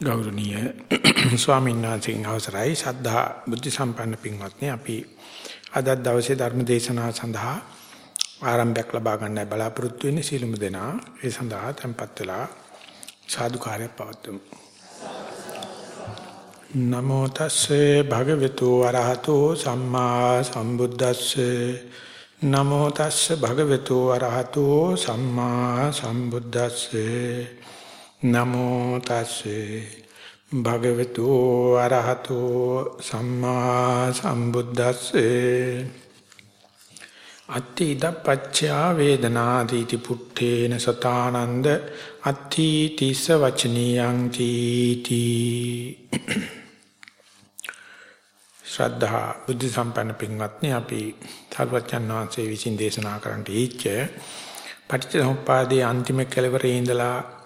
ගෞරවනීය ස්වාමීන් වහන්සේගේ අවසරයි. ශද්ධා බුද්ධ සම්පන්න පින්වත්නි අපි අද දවසේ ධර්ම දේශනාව සඳහා ආරම්භයක් ලබා ගන්නයි බලාපොරොත්තු වෙන්නේ. සීලමු දෙනා ඒ සඳහා tempත් වෙලා සාදුකාරයක් පවත්වමු. නමෝ තස්සේ භගවතු වරහතෝ සම්මා සම්බුද්දස්සේ. නමෝ තස්සේ භගවතු වරහතෝ සම්මා සම්බුද්දස්සේ. නමෝ තස්සේ. භගවතු අරහතෝ සම්මා සම්බුද්දස්සේ. අත්ථි ඉදපච්චා වේදනාදීති පුට්ඨේන සතානන්ද අත්ථි තිස්ස වචනියං තීති. ශ්‍රද්ධා බුද්ධ සම්පන්න පින්වත්නි අපි ධර්මචන් වහන්සේ විසින් දේශනා කරන්නට ඊච්ච. පටිච්චසමුප්පාදයේ අන්තිම කෙලවරේ ඉඳලා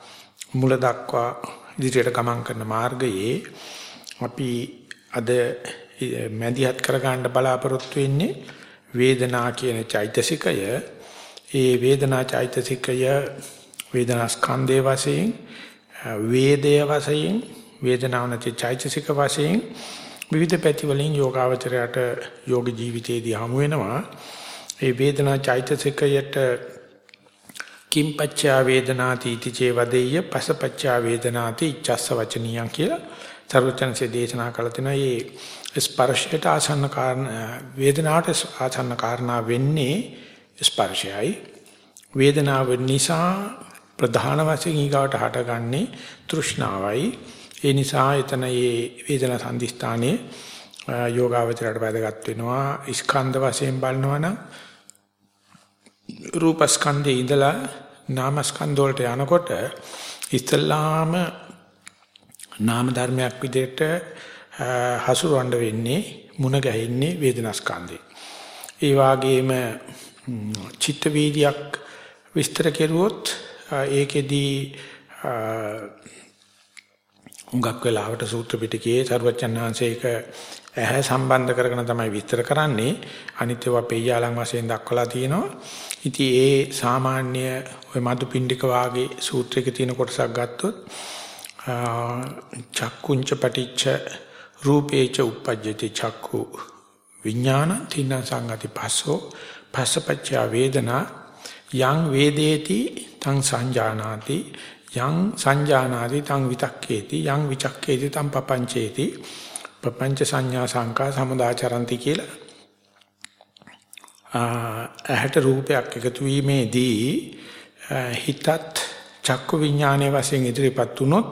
මුල දක්වා ඉදිරියට ගමන් කරන මාර්ගයේ අපි අද මැදිහත් කරගන්න බලාපොරොත්තු වෙන්නේ වේදනා කියන චෛතසිකය. ඒ වේදනා චෛතසිකය වේදනා ස්කන්ධයේ වශයෙන් වේදයේ වශයෙන් වේදනාව නැති චෛතසික වශයෙන් විවිධ පැති වලින් යෝගාවචරයට යෝග ජීවිතයේදී හමු වෙනවා. ඒ වේදනා චෛතසිකයට කිම්පච්චා වේදනාති ඉතිචේ වදෙය්‍ය පසපච්චා වේදනාති ඉච්ඡස්ස වචනියං කියලා සර්වචන්සේ දේශනා කළ තිනවා මේ ස්පර්ශයට ආසන්න කාරණ වේදනාවට ආසන්න කාරණා වෙන්නේ ස්පර්ශයයි. වේදනාව නිසා ප්‍රධාන වශයෙන් ඊගාවට හටගන්නේ තෘෂ්ණාවයි. ඒ නිසා එතන මේ වේදනා සංදිස්ථානයේ යෝගාවචරයට වැදගත් වෙනවා ස්කන්ධ වශයෙන් බලනවා නම් රූපස්කන්ධයේ ඉඳලා නාමස්කන්ධ වලට යනකොට ඉස්ලාම නාම ධර්මයක් විදිහට හසුරවන්න වෙන්නේ මුණ ගැහින්නේ වේදනාස්කන්ධේ. ඒ වගේම චිත්ත වීදියක් විස්තර කෙරුවොත් ඒකෙදී උඟක් වෙලාවට සූත්‍ර පිටකයේ සර්වචන් වහන්සේක ඇහැ සම්බන්ධ කරගෙන තමයි විස්තර කරන්නේ. අනිත්‍යව පෙయ్యාලන් වශයෙන් දක්වලා තියෙනවා. ඉතින් ඒ සාමාන්‍ය ඔය මදුපිණ්ඩික වාගේ සූත්‍රයක තියෙන කොටසක් ගත්තොත් චක්කුංච පටිච්ච රූපේච uppajjati චක්කු විඥාන තින්න සංගති පස්සෝ පස්සපච්ච වේදනා යං වේදේති තං සංජානාති යං සංජානාති තං විතක්කේති යං විචක්කේති තං පపంచේති පపంచ සංඥා සංකා සමුදාචරಂತಿ කියලා ඇහැට රූපයක් එකතු වීමේදී හිතත් චක්කු විඥානයේ වශයෙන් ඉදිරිපත් වුනොත්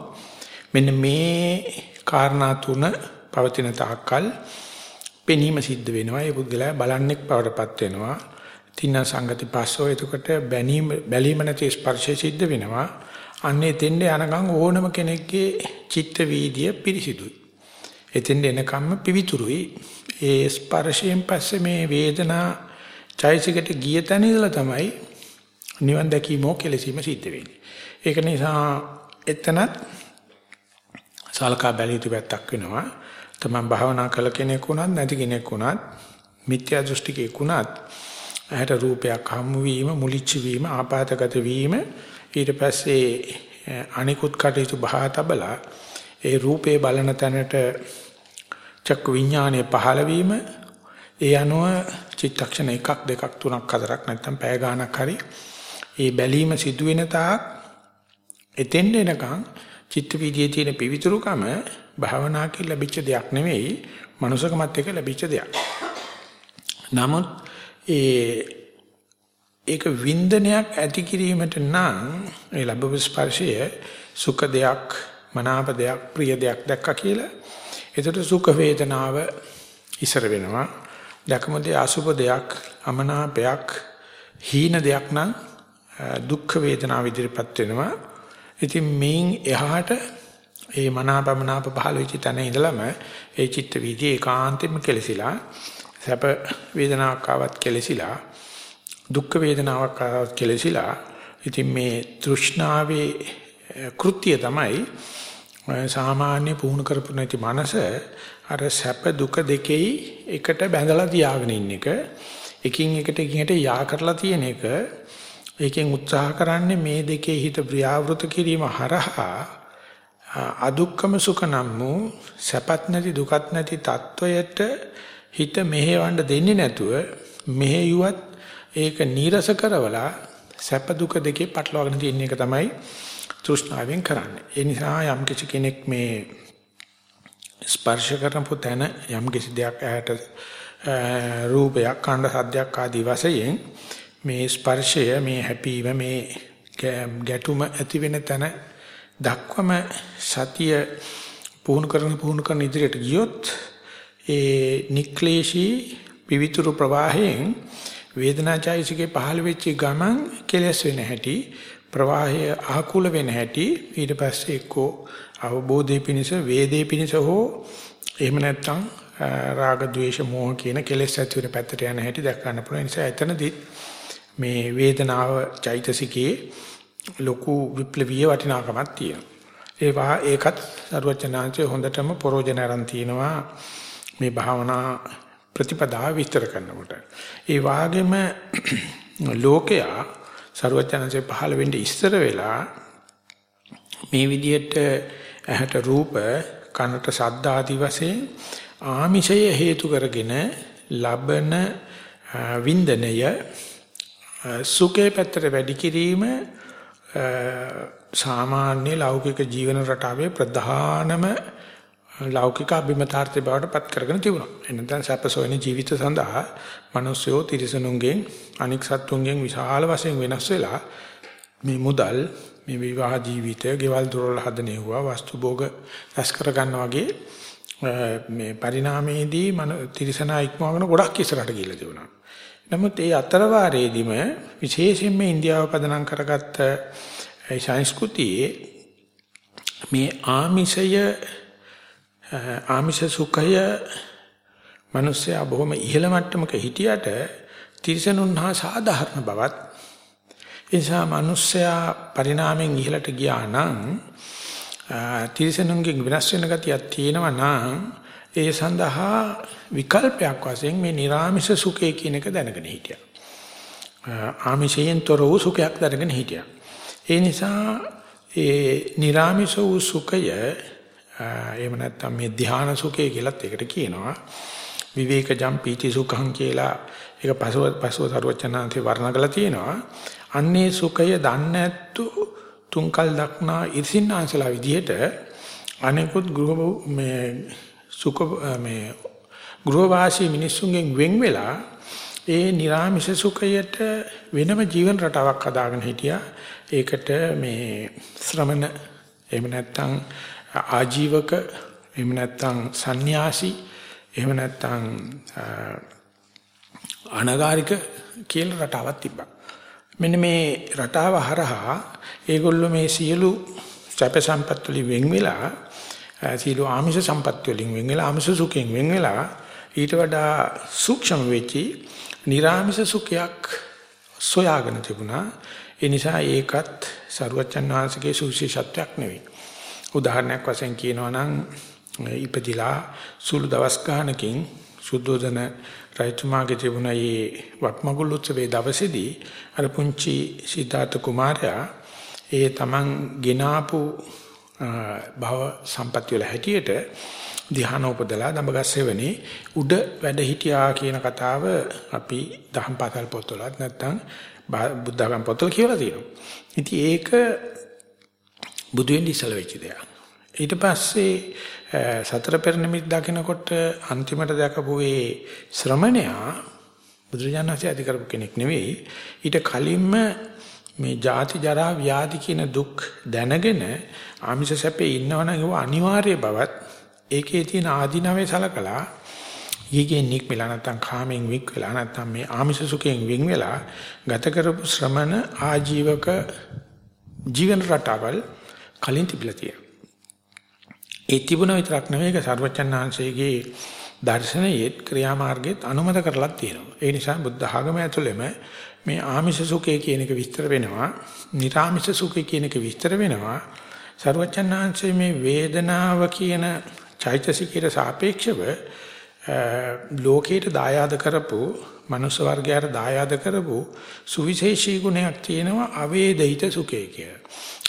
මෙන්න මේ කාරණා තුන පවතින තාක්කල් පෙනීම සිද්ධ වෙනවා. ඒ පුද්ගලයා බලන්නෙක් බවටපත් වෙනවා. තින්න සංගති පස්සෝ එතකොට බැනීම බැලීම නැති ස්පර්ශය සිද්ධ වෙනවා. අන්නේ තෙන්ද යනකම් ඕනම කෙනෙක්ගේ චිත්ත වීදිය පිරිසිදුයි එතෙන්ද එනකම්ම පිවිතුරුයි ඒ ස්පර්ශයෙන් පස්සේ මේ වේදනා චෛසිකට ගිය තැන ඉඳලා තමයි නිවන් දැකීමෝ කෙලසීම සිද්ධ වෙන්නේ. ඒක නිසා එතනත් සල්කා බැලිය යුතු පැත්තක් වෙනවා. තමන් භාවනා කළ කෙනෙක් වුණත් නැති කෙනෙක් වුණත් මිත්‍යා දෘෂ්ටිකෙක් වුණත් ඇහැට රූපයක් හමු වීම මුලිච්ච වීම ආපాతගත වීම ඊට පස්සේ අනිකුත් කටයුතු බහා තබලා ඒ රූපේ බලන තැනට චක්කු විඥානයේ පහළ වීම ඒ අනුව චිත්තක්ෂණ එකක් දෙකක් තුනක් හතරක් නැත්නම් පැය ගාණක් හරි ඒ බැලීම සිදුවෙන තාක් එතෙන්ද එනකන් චිත්ත විදියේ තියෙන පිවිතුරුකම භාවනාවකින් ලැබිච්ච දෙයක් නෙවෙයි මනුෂකමත් එක්ක ලැබිච්ච දෙයක්. නමුත් ඒ ඒක වින්දනයක් ඇති කිරීමට නම් ඒ ලැබපු ස්පර්ශය සුඛ දෙයක් මනාප දෙයක් ප්‍රිය දෙයක් දැක්කා කියලා එතකොට සුඛ වේදනාව ඉසර වෙනවා දැකමදී අසුබ දෙයක් අමනාපයක් හීන දෙයක් නම් දුක්ඛ වේදනාව ඉදිරිපත් වෙනවා. ඉතින් මේන් එහාට ඒ මනාපමනාප පහළ වෙච්ච තැන ඉඳලම ඒ චිත්ත වීදියේ ඒකාන්තෙම කෙලසිලා සැප වේදනාවක් ආවත් කෙලසිලා දුක් වේදනාවක් ආවත් කෙලසිලා ඉතින් මේ තෘෂ්ණාවේ කෘත්‍යය තමයි සාමාන්‍ය පුහුණු කරපු නැති මනස අර සැප දුක දෙකෙයි එකට බැඳලා තියාගෙන ඉන්න එක එකින් එකට එකින්ට යා කරලා තියෙන එක. ඒකෙන් උත්සාහ කරන්නේ මේ දෙකේ හිත ප්‍රියාවෘත කිරීම හරහා අදුක්කම සුඛ නම් වූ සැපත් නැති දුකත් නැති තත්වයට හිත මෙහෙවන්න දෙන්නේ නැතුව මෙහෙයුවත් ඒක නීරස කරවලා සැප දුක දෙකේ පටලවාගෙන තියෙන එක තමයි තෘෂ්ණාවෙන් කරන්නේ. ඒ නිසා යම් කිසි කෙනෙක් මේ ස්පර්ශ කරපු තැන යම් කිසි දෙයක් ඇහැට රූපයක් කණ්ඩ සද්දයක් ආදී වශයෙන් මේ ස්පර්ශය මේ හැපීම මේ ගැටුම ඇති වෙන තැන දක්වම සතිය පුහුණු කරන පුහුණු කරන ඉදිරියට ගියොත් ඒ නික්ලේශී පිවිතුරු ප්‍රවාහයෙන් වේදනාචෛසිකේ පහළ වෙච්ච ගමන් කෙලස් වෙන හැටි ප්‍රවාහය ආකුල වෙන හැටි ඊට පස්සේ එක්කෝ අවබෝධයේ පිණිස වේදේ පිණිස හෝ එහෙම නැත්නම් රාග ద్వේෂ මෝහ කියන කෙලෙස් ඇති වෙන පැත්තට යන හැටි දැක් ගන්න පුළුවන් නිසා එතනදී මේ වේදනාව චෛතසිකේ ලොකු විප්ලවීය වටිනාකමක් තියෙනවා. ඒවා ඒකත් සරුවචනාංශය හොඳටම පරෝජන aran තිනවා මේ භාවනා ප්‍රතිපදාව විස්තර කරනකොට. ඒ වාගේම ලෝකයා සරුවචනාංශය පහළ වෙන්නේ ඉස්තර වෙලා මේ විදිහට ඇහැට රූප කනට ශබ්ද ආදි වශයෙන් ආමිෂය හේතු කරගෙන ලබන වින්දනය සුඛේ පැත්තට වැඩි කිරීම සාමාන්‍ය ලෞකික ජීවන රටාවේ ප්‍රධානම ලෞකික අභිමතාර්ථය බවට පත් කරගෙන තිබුණා. එනතන සැපසොයන ජීවිත සඳහා මිනිස්සුયો තිරිසනුන්ගෙන් අනික් සත්තුන්ගෙන් විශාල වශයෙන් වෙනස් වෙලා මේ මුදල් මේ විවාහ ජීවිතය, ගෙවල් දොරවල් හදනෙවුවා, වස්තු භෝග රැස් කර ගන්නා වගේ මේ පරිණාමයේදී මන තිරිසනා ඉක්මවගෙන ගොඩක් ඉස්සරහට ගිහිල්ලා තිබුණා. නමුත් ඒ අතර වාරයේදීම විශේෂයෙන්ම ඉන්දියාව පදනම් කරගත්ත ඒ සංස්කෘතියේ මේ ආමිෂය ආමිෂ සුඛය මිනිස්සයා බොහොම ඉහළ මට්ටමක හිටියට තිරිසනුන් හා සාධාරණ බවත් එනිසා මිනිස්සයා පරිණාමයෙන් ඉහළට ගියා නම් තිරිසනුන්ගෙන් වෙනස් වෙන ගතියක් තියෙනවා නම් ඒ සඳහා විකල්පයක් වශයෙන් මේ නිර්ාමිෂ සුඛය කියන එක දැනගෙන හිටියා. ආමිෂයෙන් තොර වූ සුඛයක් දැනගෙන හිටියා. ඒ නිසා ඒ නිර්ාමිෂ වූ සුඛය එහෙම නැත්නම් මේ ධ්‍යාන සුඛය කියලත් ඒකට කියනවා. විවේකජම් පීති සුඛං කියලා ඒක පසුව පසුව සරුවචනාන්තේ වර්ණන කරලා තියෙනවා. අන්නේ සුඛය දන්නේ නැත්තු තුන්කල් දක්නා ඉර්සින්නාංශලා විදිහට අනෙකුත් ගෘහ මේ සුඛ මේ ගෘහවාසී මිනිස්සුන්ගෙන් වෙන් වෙලා ඒ නිර්ාමිෂ සුඛයට වෙනම ජීවන රටාවක් හදාගෙන හිටියා. ඒකට මේ ශ්‍රමණ එහෙම නැත්නම් ආජීවක එහෙම නැත්නම් සන්‍යාසි එහෙම නැත්නම් අනගාരിക කියලා රටාවක් තිබ්බා. මෙන්න මේ රටාව හරහා ඒගොල්ලෝ මේ සියලු සැප සම්පත් වලින් වෙන් වෙලා සීල ආමිෂ සම්පත් වලින් වෙන් වෙලා ආමිෂ සුඛයෙන් වෙන් වෙලා ඊට වඩා සූක්ෂම වෙච්චි නිර්ආමිෂ සුඛයක් සොයාගෙන තිබුණා ඒ නිසා ඒකත් සරුවච්චන් වහන්සේගේ සුවිශේෂත්වයක් නෙවෙයි උදාහරණයක් වශයෙන් කියනවා නම් ඉපදිලා සුළු දවස් ගානකින් සුද්ධෝදන රජතුමාගේ තිබුණ මේ වක්මගුල් උත්සවයේ දවසේදී අර පුංචි සිතාත කුමාරයා ඒ තමන් ගෙනාපු භව සම්පත්‍ය වල හැටියට ධ්‍යාන උපදලා දඹගස්සෙවනේ උඩ වැඩ හිටියා කියන කතාව අපි දහම් පාසල් පොත්වලත් නැත්නම් බුද්ධඝම පොත්වල කියලා තියෙනවා. ඉතින් ඒක බුදු වෙන්න ඉස්සල වෙච්ච දෙයක්. ඊට පස්සේ සතර පෙර නිමිත් දකිනකොට අන්තිමට දැකපු ඒ ශ්‍රමණයා බුදුරජාණන් වහන්සේ අධි කරපු කෙනෙක් නෙවෙයි. ඊට කලින්ම මේ ජාති ජරා ව්‍යාධි කියන දුක් දැනගෙන ආමිෂ සැපේ ඉන්නවනම් ඒව අනිවාර්ය බවත් ඒකේ තියෙන ආධිනවේ සලකලා ඊගේ නික්මලා නැත්තම් කාමෙන් වික් වෙලා නැත්තම් මේ ආමිෂ සුඛයෙන් වින් වෙලා ගත කරපු ශ්‍රමණ ආජීවක ජීවන රටාවල් කලින් තිබිලා තියෙනවා. ඒ තිබුණ විතරක් නෙවෙයි ඒක සර්වචන්නාංශයේ දර්ශනයේ ක්‍රියාමාර්ගයේත් අනුමත කරලා තියෙනවා. ඒ නිසා බුද්ධ ආගම ඇතුළෙම මේ ආමිෂ සුඛය කියන එක විස්තර වෙනවා. නිර්ආමිෂ සුඛය කියන එක විස්තර වෙනවා. සර්වචන්නාංශයේ මේ වේදනාව කියන චෛතසිකයට සාපේක්ෂව ලෝකයට දායාද කරපු මනුස්ස වර්ගයට දායාද කරපු සුවිශේෂී ගුණයක් තියෙනවා අවේදිත සුඛය කියලා.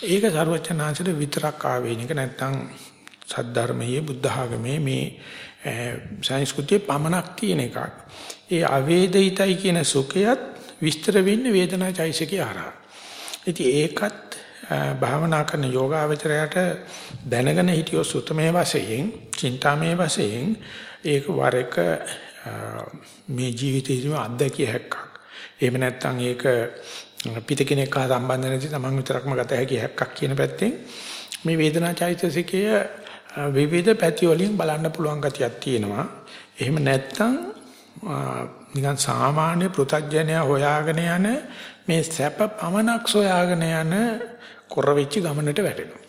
ඒක ਸਰවචනාංශයට විතරක් ආවේනික නැත්තම් සද්ධර්මයේ බුද්ධ ආගමේ මේ සංස්කෘතියේ පමණක් තියෙන එකක්. ඒ අවේදිතයි කියන සුඛයත් විස්තර වෙන්නේ වේදනා චෛසිකේ ආරහා. ඉතින් ඒකත් භාවනා කරන යෝගාවචරයට දැනගෙන හිටියොත් සුතමේ වශයෙන්, චින්තාමේ වශයෙන් ඒක වර එක මේ ජීවිතේදීම අත්දැකිය හැක්කක්. එහෙම නැත්නම් ඒක පිට කෙනෙක් හා සම්බන්ධ නැති තමන් විතරක්ම ගත හැකි හැක්කක් කියන පැත්තෙන් මේ වේදනා චෛතසිකය විවිධ පැති වලින් බලන්න පුළුවන් ගතියක් තියෙනවා. එහෙම නැත්නම් නිකන් සාමාන්‍ය පෘථග්ජනය හොයාගෙන යන මේ සැප පමනක් සොයාගෙන යන කොර වෙච්ච ගමනට වැටෙනවා.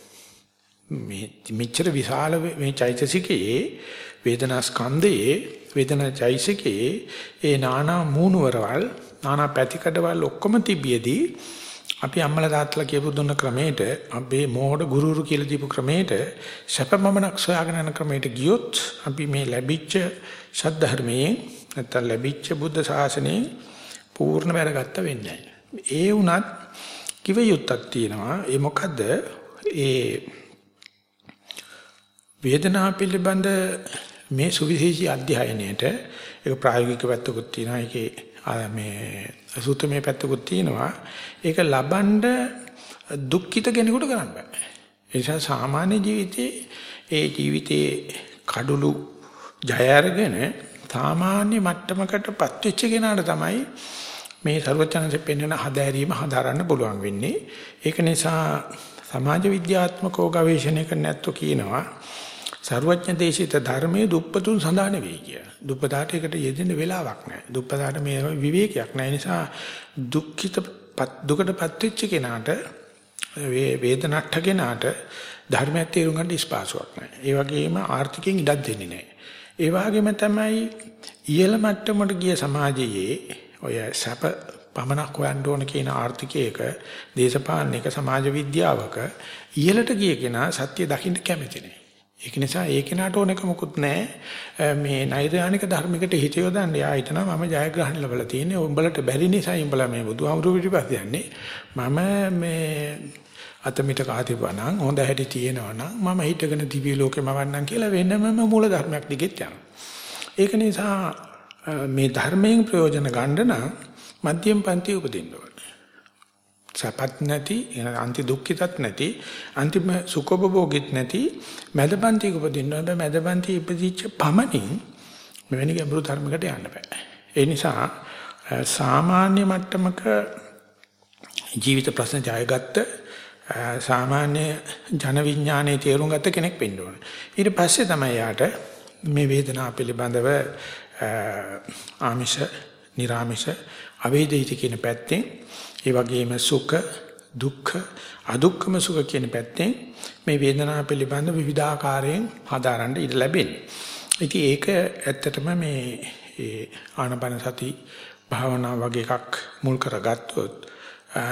මේ මෙච්චර විශාල මේ චෛතසිකයේ වේදනා ස්කන්ධයේ වේදනා චෛතසිකයේ ඒ නානා මූණවරවල් නානා පැතිකඩවල් ඔක්කොම තිබියදී අපි අම්මලා තාත්තලා කියපු දුන්න ක්‍රමයට අපේ මෝඩ ගුරුරු කියලා දීපු ක්‍රමයට සැපමමනක් සොයාගෙන යන ක්‍රමයට ගියොත් අපි මේ ලැබිච්ච ශද්ධර්මයේ නැත්නම් ලැබිච්ච බුද්ධ ශාසනයේ පූර්ණ වැඩගත්ත වෙන්නේ ඒ වුණත් කිව යුත්තක් තියෙනවා. ඒ මොකද්ද? ඒ වේදනාව පිළිබඳ මේ සුවිශේෂී අධ්‍යයනයේට ඒක ප්‍රායෝගික පැත්තකුත් තියෙනවා. ඒකේ මේ සූත්‍රමය පැත්තකුත් තියෙනවා. ඒක ලබන්න දුක්ඛිත කෙනෙකුට කරන්න බෑ. ඒ නිසා සාමාන්‍ය ජීවිතේ ඒ ජීවිතේ කඩළු ජය අරගෙන සාමාන්‍ය මට්ටමකටපත් වෙච්ච කෙනාට තමයි මේ ਸਰවඥාන්සේ පෙන්වන හදාරීම හදාරන්න පුළුවන් වෙන්නේ. ඒක නිසා සමාජ විද්‍යාත්මකව ගවේෂණය කරන්න ඇත්තෝ කියනවා ਸਰවඥ දේශිත ධර්මයේ දුප්පතුන් සඳහා නෙවෙයි කියලා. දුප්පතාට ඒකට යෙදෙන්න වෙලාවක් නැහැ. දුප්පතාට මේ විවේකයක් නැහැ. නිසා දුක්ඛිත දුකටපත් වෙච්ච කෙනාට වේදනට්ඨ කෙනාට ධර්මයක් තේරුම් ගන්න ස්පාසුවක් නැහැ. ඒ වගේම ආර්ථිකයෙන් ඉඩක් දෙන්නේ නැහැ. ඒ වගේම තමයි ඉහළ මට්ටමට ගිය සමාජයේ ඔය සැප පමණක් හොයන්න ඕන කියන ආර්ථිකයක දේශපාලනික සමාජ විද්‍යාවක ඉහළට ගිය කෙනා සත්‍ය දකින්න කැමති නැහැ. ඒක නිසා ඒ කෙනාට ඕනක මොකුත් නැහැ මේ නෛර්යානික ධර්මයකට හිත යොදන්න. යා හිතනවා මම ජයග්‍රහණ ලැබලා තියෙන්නේ. උඹලට බැරි නිසා උඹලා මේ බුදුහාමුදුරු පිටිපස්ස යන්නේ. මම මේ අතමිට කාතිපණන් හොඳ හැටි තියෙනවා නම් මම හිතගෙන දිව්‍ය ලෝකෙම වන්නම් කියලා වෙනමම මූල ධර්මයක් දිගෙත් යනවා. ඒක නිසා මේ ධර්මයෙන් ප්‍රයෝජන ගන්න නම් මධ්‍යම පන්ති උපදින්න ඕනේ. සපත් නැති, අන්ති දුක්ඛිතත් නැති, අන්තිම සුඛෝපභෝගිත නැති මැද පන්තියක උපදින්න ඕනේ. මැද පන්තිය ඉපදිච්ච පමණින් මෙවැනි ගැඹුරු ධර්මයකට යන්න බෑ. ඒ නිසා සාමාන්‍ය මට්ටමක ජීවිත ප්‍රශ්න ජයගත්ත සාමාන්‍ය ජන විඥානයේ තේරුම් ගත්ත කෙනෙක් වෙන්න ඕනේ. ඊට පස්සේ තමයි යාට මේ වේදනාව පිළිබඳව ආමිෂ, නිර්ආමිෂ, අවේදිත කියන පැත්තෙන් ඒ වගේම සුඛ, දුක්ඛ, අදුක්ඛම සුඛ කියන පැත්තෙන් මේ වේදනාව පිළිබඳ විවිධාකාරයෙන් හදාරන්න ඉඩ ලැබෙන්නේ. ඉතින් ඒක ඇත්තටම මේ ඒ ආනපන සති භාවනා වගේ එකක් මුල් කරගත්තොත්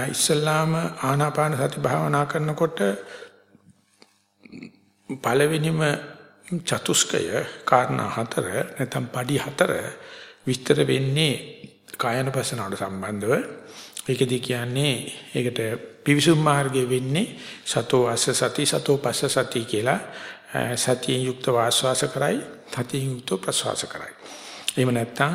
ඉස්සල්ලාම ආනාපාන සති භාවනා කරනකොට පළවෙනිම චතුස්කය කාරණා හතර නැත්නම් padi හතර විස්තර වෙන්නේ කායනපසනාවට සම්බන්ධව ඒකදී කියන්නේ ඒකට පිවිසුම් මාර්ගයේ වෙන්නේ සතෝ අස්ස සති සතෝ පස්ස සති කියලා සතියෙන් යුක්ත වාස්වාස කරයි සතියෙන් යුක්ත ප්‍රසවාස කරයි. එහෙම නැත්නම්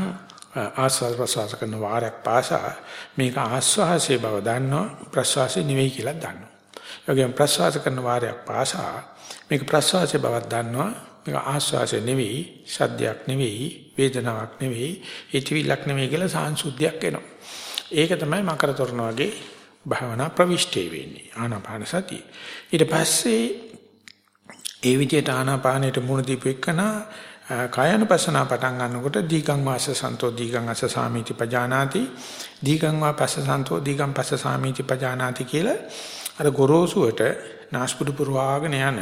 ආස්වාද ප්‍රසවාස කරන වාරයක් පාසා මේක ආස්වාසේ බව දන්නවා ප්‍රසවාසේ නෙවෙයි කියලා දන්නවා. ඒ වගේම ප්‍රසවාස කරන වාරයක් පාසා මේක ප්‍රසවාසයේ බවක් දන්නවා මේක ආස්වාසය නෙවෙයි සද්දයක් නෙවෙයි වේදනාවක් නෙවෙයි හිතවිල්ලක් නෙවෙයි කියලා සාංශුද්ධියක් එනවා. ඒක තමයි මකර තොරණ වගේ භාවනා ප්‍රවිෂ්ඨේ වෙන්නේ ආනාපාන සතිය. ඊට පස්සේ ඒ විදිහට ආනාපානයට මුණ දීපු එකන කායනුපස්සනා පටන් ගන්නකොට දීගං වාස සන්තෝ දීගං අස සාමීති පජානාති දීගං වා පස්ස සන්තෝ දීගං පස්ස සාමීති පජානාති කියලා අර ගොරෝසුවට නාස්පුඩු පුරවාගෙන යන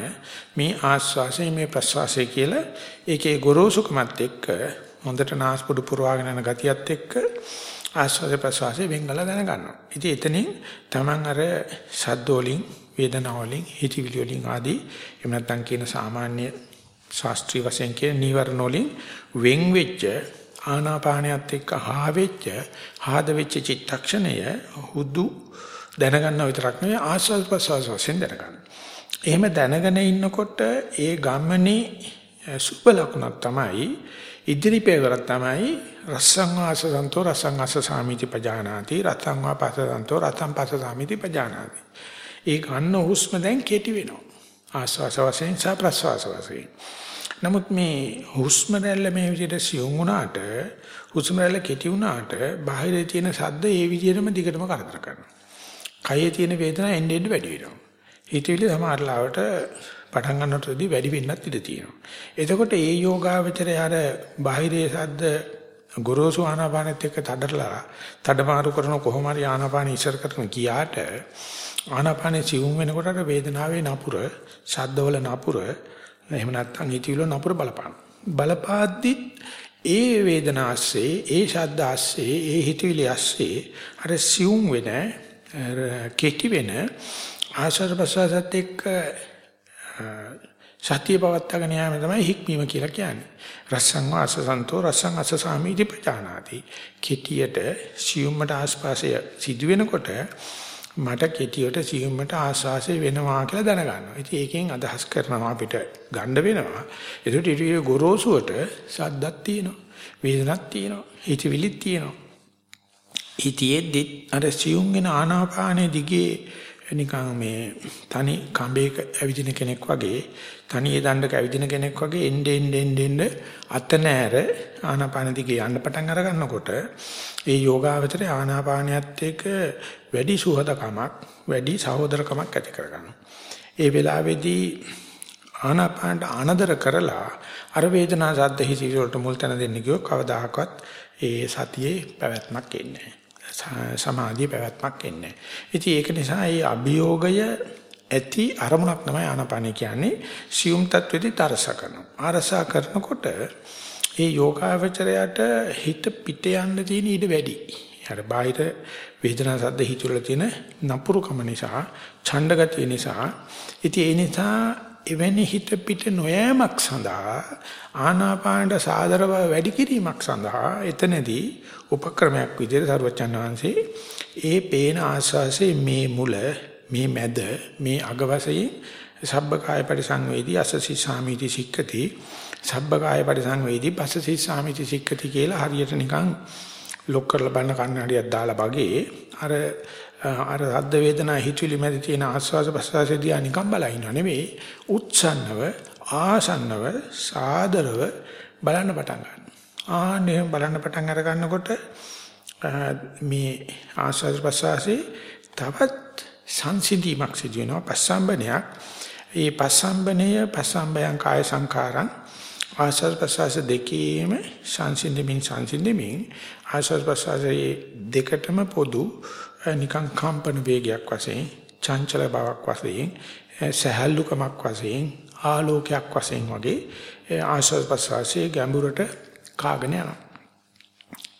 මේ ආස්වාසය මේ ප්‍රස්වාසය කියලා ඒකේ ගොරෝසුකමත් එක්ක හොඳට නාස්පුඩු පුරවාගෙන යන ගතියත් එක්ක ආස්වාද ප්‍රස්වාසය වෙන්ගල දැන ගන්නවා. ඉතින් එතනින් Taman අර ශබ්ද වලින් වේදනා වලින් හිතවිලි වලින් ආදී එහෙම නැත්නම් කියන සාමාන්‍ය ශාස්ත්‍රීය වශයෙන් කියන නීවරණ වලින් වෙන් වෙච්ච ආනාපානයත් එක්ක හා වෙච්ච ආද වෙච්ච චිත්තක්ෂණය හුදු දැනගන්න විතරක් නෙවෙයි ආස්වාද ප්‍රසවාස වශයෙන් දැනගන්න. එහෙම දැනගෙන ඉන්නකොට ඒ ගමනේ සුබ ලකුණක් තමයි ඉදිරි පෙරක් තමයි රසං වාසසන්තෝ රසං අස සාමිති පජානාති රතං වා පසසන්තෝ රතං පස සාමිති පජානාති. ඒ ගන්න හුස්ම දැන් කෙටි වෙනවා. ආස්වාස වශයෙන් සහ ප්‍රස්වාස වශයෙන්. නමුත් මේ හුස්ම රැල්ල මේ විදිහට සියුම් වුණාට හුස්ම රැල්ල කෙටි වුණාට බාහිරේ තියෙන ශබ්ද ඒ විදිහටම දිගටම කරදර කරනවා. කයේ තියෙන වේදනාව එන්න එන්න වැඩි වෙනවා. හිතවිලි සමහරලාවට පටන් ගන්නකොටදී වැඩි වෙන්නත් ඉඩ තියෙනවා. එතකොට ඒ යෝගාවචරය අර බාහිරේ ශබ්ද ගොරෝසු ආනාපානෙත් එක්ක තඩරලා තඩමාරු කරන කොහොම හරි ආනාපාන ඉස්සර කරන කියාට ආනාපානෙ සිවුම් වෙනකොට අර වේදනාවේ නපුර, ශබ්දවල නපුර, එහෙම නැත්නම් හිතවිලි නපුර බලපාන. බලපාද්දි ඒ වේදනාස්සේ, ඒ ශබ්ද ආස්සේ, ඒ හිතවිලි ආස්සේ අර සිවුම් වෙන, කෙටි වෙන ආශ්වාස ප්‍රශ්වාසත් එක්ක සතිය පවත්වාගෙන යාම තමයි හික්මීම කියලා කියන්නේ. රසං වාසසන්තෝ රසං අසසාමීති පචානාති. කෙටියට සියුම්මට ආස්වාසය සිදු වෙනකොට මට කෙටියට සියුම්මට ආස්වාසය වෙනවා කියලා දැනගන්නවා. ඉතින් ඒකෙන් අදහස් කරනවා අපිට ගන්න වෙනවා. ඒකට ඊට ගොරෝසුවට සද්දක් තියෙනවා. වේදනක් තියෙනවා. හිතවිලිත් තියෙනවා. හිතියෙද්දි අර සියුම් වෙන ආනාපානෙ දිගේ නිකන් මේ තනි කඹයක ඇවිදින කෙනෙක් වගේ තනියේ දණ්ඩක ඇවිදින කෙනෙක් වගේ එnde end end end අත නෑර ආනාපාන දිගේ යන්න පටන් අර ගන්නකොට ඒ යෝගාවචරයේ ආනාපානියත් එක්ක වැඩි සුහදකමක් වැඩි සහෝදරකමක් ඇති කරගන්නවා. ඒ වෙලාවේදී ආනාපානට අනදර කරලා අර වේදනා සද්ද හිසිරි වලට මුල් තැන දෙන්න කිව්ව කවදාහක්වත් ඒ සතියේ පැවැත්මක් එන්නේ නැහැ. සමාධිය පැවැත්මක් එන්නේ. ඉතින් ඒක නිසා මේ අභියෝගය ඇති අරමුණක් තමයි ආනාපානිය කියන්නේ සියුම් තත්වෙදි තරස කරනවා. අරසා කරනකොට ඒ යෝගාවචරයට හිත පිට යන්න තියෙන ඉඩ වැඩි. අර බාහිර වේදනා සද්ද හිතුවල තියෙන නපුරුකම නිසා, ඡණ්ඩ ගතිය නිසා, ඉතින් ඒ නිසා එවැනි හිත පිට නොයෑමක් සඳහා ආනාපානට සාදරව වැඩි කිරීමක් සඳහා එතනදී උපක්‍රමයක් විදිහට සරුවචන් වහන්සේ ඒ පේන ආස්වාසේ මේ මුල මේ මැද මේ අග වශයෙන් සබ්බකාය පරිසංවේදී අසසි සාමිති සික්කති. සබ්බකාය පරිසංවේදී පසසි සාමිති සික්කති කියලා හරියට නිකන් ලොක් කරලා බලන කන්නඩියක් දාලා වගේ අර අර හද්ද වේදනා හිතුවිලි මැද තියෙන ආස්වාස ප්‍රසවාසයේදී නිකන් බලා ඉන්නව නෙවෙයි උත්සන්නව ආසන්නව සාදරව බලන්න පටන් ගන්නවා. ආන්නේ බලන්න පටන් අර ගන්නකොට මේ ආස්වාද ප්‍රසවාසයේ තවත් සංසිඳීමක් සිදු වෙනවා. පස්සම්බනයක් ඒ පස්සම්බනය පස්සම්බයං කාය සංකාරං ආස්වාද ප්‍රසවාස දෙකේම සංසිඳෙමින් සංසිඳෙමින් ආස්වාද ප්‍රසවාසයේ දෙකටම පොදු නිකං කම්පන වේගයක් වශයෙන් චංචල බවක් වශයෙන් සහැල්ලුකමක් වශයෙන් ආලෝකයක් වශයෙන් වගේ ආශ්වාස ප්‍රශ්වාසයේ ගැඹුරට කාගෙන යනවා.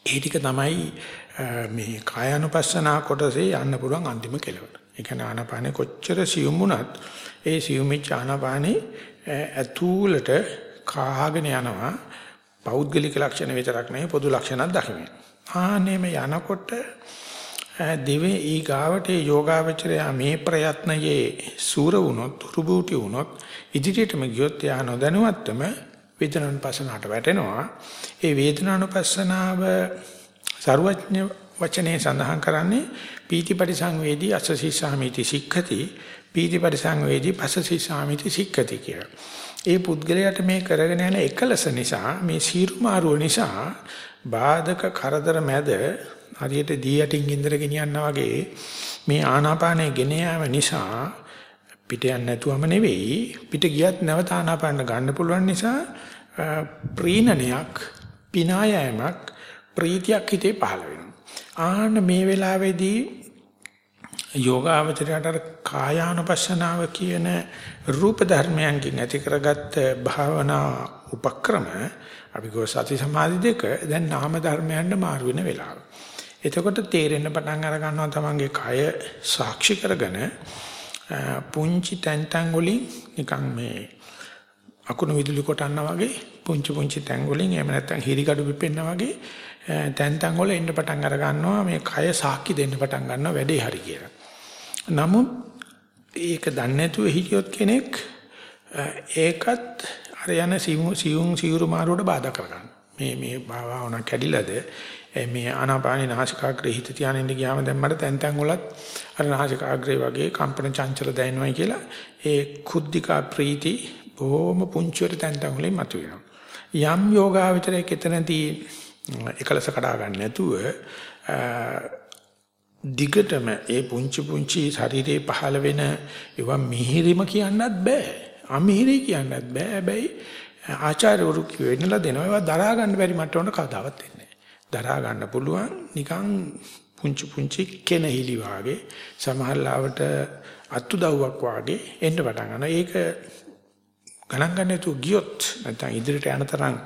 ඒ ටික තමයි මේ කායानुපස්සනා කොටසේ යන්න පුළුවන් අන්තිම කෙලවර. ඒ කියන්නේ ආනාපානෙ කොච්චර සියුම් වුණත් ඒ සියුම්ච්ච ආනාපානෙ ඇතුළට කාගෙන යනවා. පෞද්ගලික ලක්ෂණ විතරක් නෙවෙයි පොදු ලක්ෂණක් දකින්න. ආනෙම යනකොට දෙවේ ඊ ගාවට යෝගාවචරය මේ ප්‍රයත්නයේ සූර වුණොත් රුබූටි වුණොත් ඉදිරියටම ගියොත් යා නොදැනුවත්වම වේදනානුපස්සනාවට වැටෙනවා ඒ වේදනානුපස්සනාව ਸਰවඥ වචනේ සඳහන් කරන්නේ පීතිපටි සංවේදී අසසී සාමිති සික්ඛති පීතිපටි සංවේදී පසසී සාමිති සික්ඛති කියලා. ඒ පුද්ගලයාට මේ කරගෙන යන එකලස නිසා මේ සීරු මාරුව නිසා බාධක කරදර මැද හරියට දී යටින් ගින්දර ගෙනියනවා වගේ මේ ආනාපානය ගෙන යාම නිසා පිට යන්නේ නැතුවම නෙවෙයි පිට ගියත් නැවත ආනාපාන ගන්න පුළුවන් නිසා ප්‍රීණනයක් පිනායමක් ප්‍රීතියක් හිතේ පහළ වෙනවා ආන්න මේ වෙලාවේදී යෝගාවචරයට අර කායානුපස්සනාව කියන රූප ධර්මයන්ගෙන් ඇති කරගත්ත භාවනා උපක්‍රම අපි ගෝ සති සමාධි දෙක දැන් නාම ධර්මයන්ට මාරු වෙන වෙලාව. එතකොට තේරෙන්න පටන් අර ගන්නවා තමන්ගේ කය සාක්ෂි කරගෙන පුංචි තැන් තැන් වලින් නිකන් මේ අකුණු විදුලි කොටන්නා වගේ පුංචි පුංචි තැන් වලින් එහෙම නැත්නම් හිරිකඩු පිපෙන්නා වගේ තැන් තැන් වල එන්න පටන් අර ගන්නවා මේ කය සාක්ෂි දෙන්න පටන් ගන්නවා වැඩේ හරි කියලා. නමුත් ඒක දන්නේ නැතුව හිටියොත් කෙනෙක් ඒකත් අර යන සියුම් සියුරු මාරුවට බාධා කරගන්න. මේ මේ භාවනා කැඩිලාද මේ ආනාපානේ නාසිකාග්‍රේ හිත තියාගෙන ඉන්න ගියාම දැන් මට තැන් තැන් වලත් අර නාසිකාග්‍රේ වගේ කම්පන චංචල දැනෙනවයි කියලා ඒ කුද්ධිකා ප්‍රීති බොහොම පුංචිවට තැන් තැන් වලින් මතුවෙනවා. යම් යෝගාවචරයේ කෙතනදී එකලස කඩා ගන්න නැතුව දිගටම ඒ පුංචි පුංචි ශරීරේ පහළ වෙන ඒවා මිහිරිම කියන්නත් බෑ. අමිහිරි කියන්නත් බෑ. හැබැයි ආචාර්යවරු වෙන්නලා දෙනවා ඒවා දරා ගන්න බැරි මට්ටමකට කවදාවත් එන්නේ දරා ගන්න පුළුවන් නිකන් පුංචි පුංචි කෙනහිලි වාගේ සමහරලාවට අත්තු දව්වක් වාගේ එන්න පටන් ගන්නවා. ඒක ගණන් ගන්න නැතුව ගියොත් නැත්නම් ඉදිරියට යන තරම්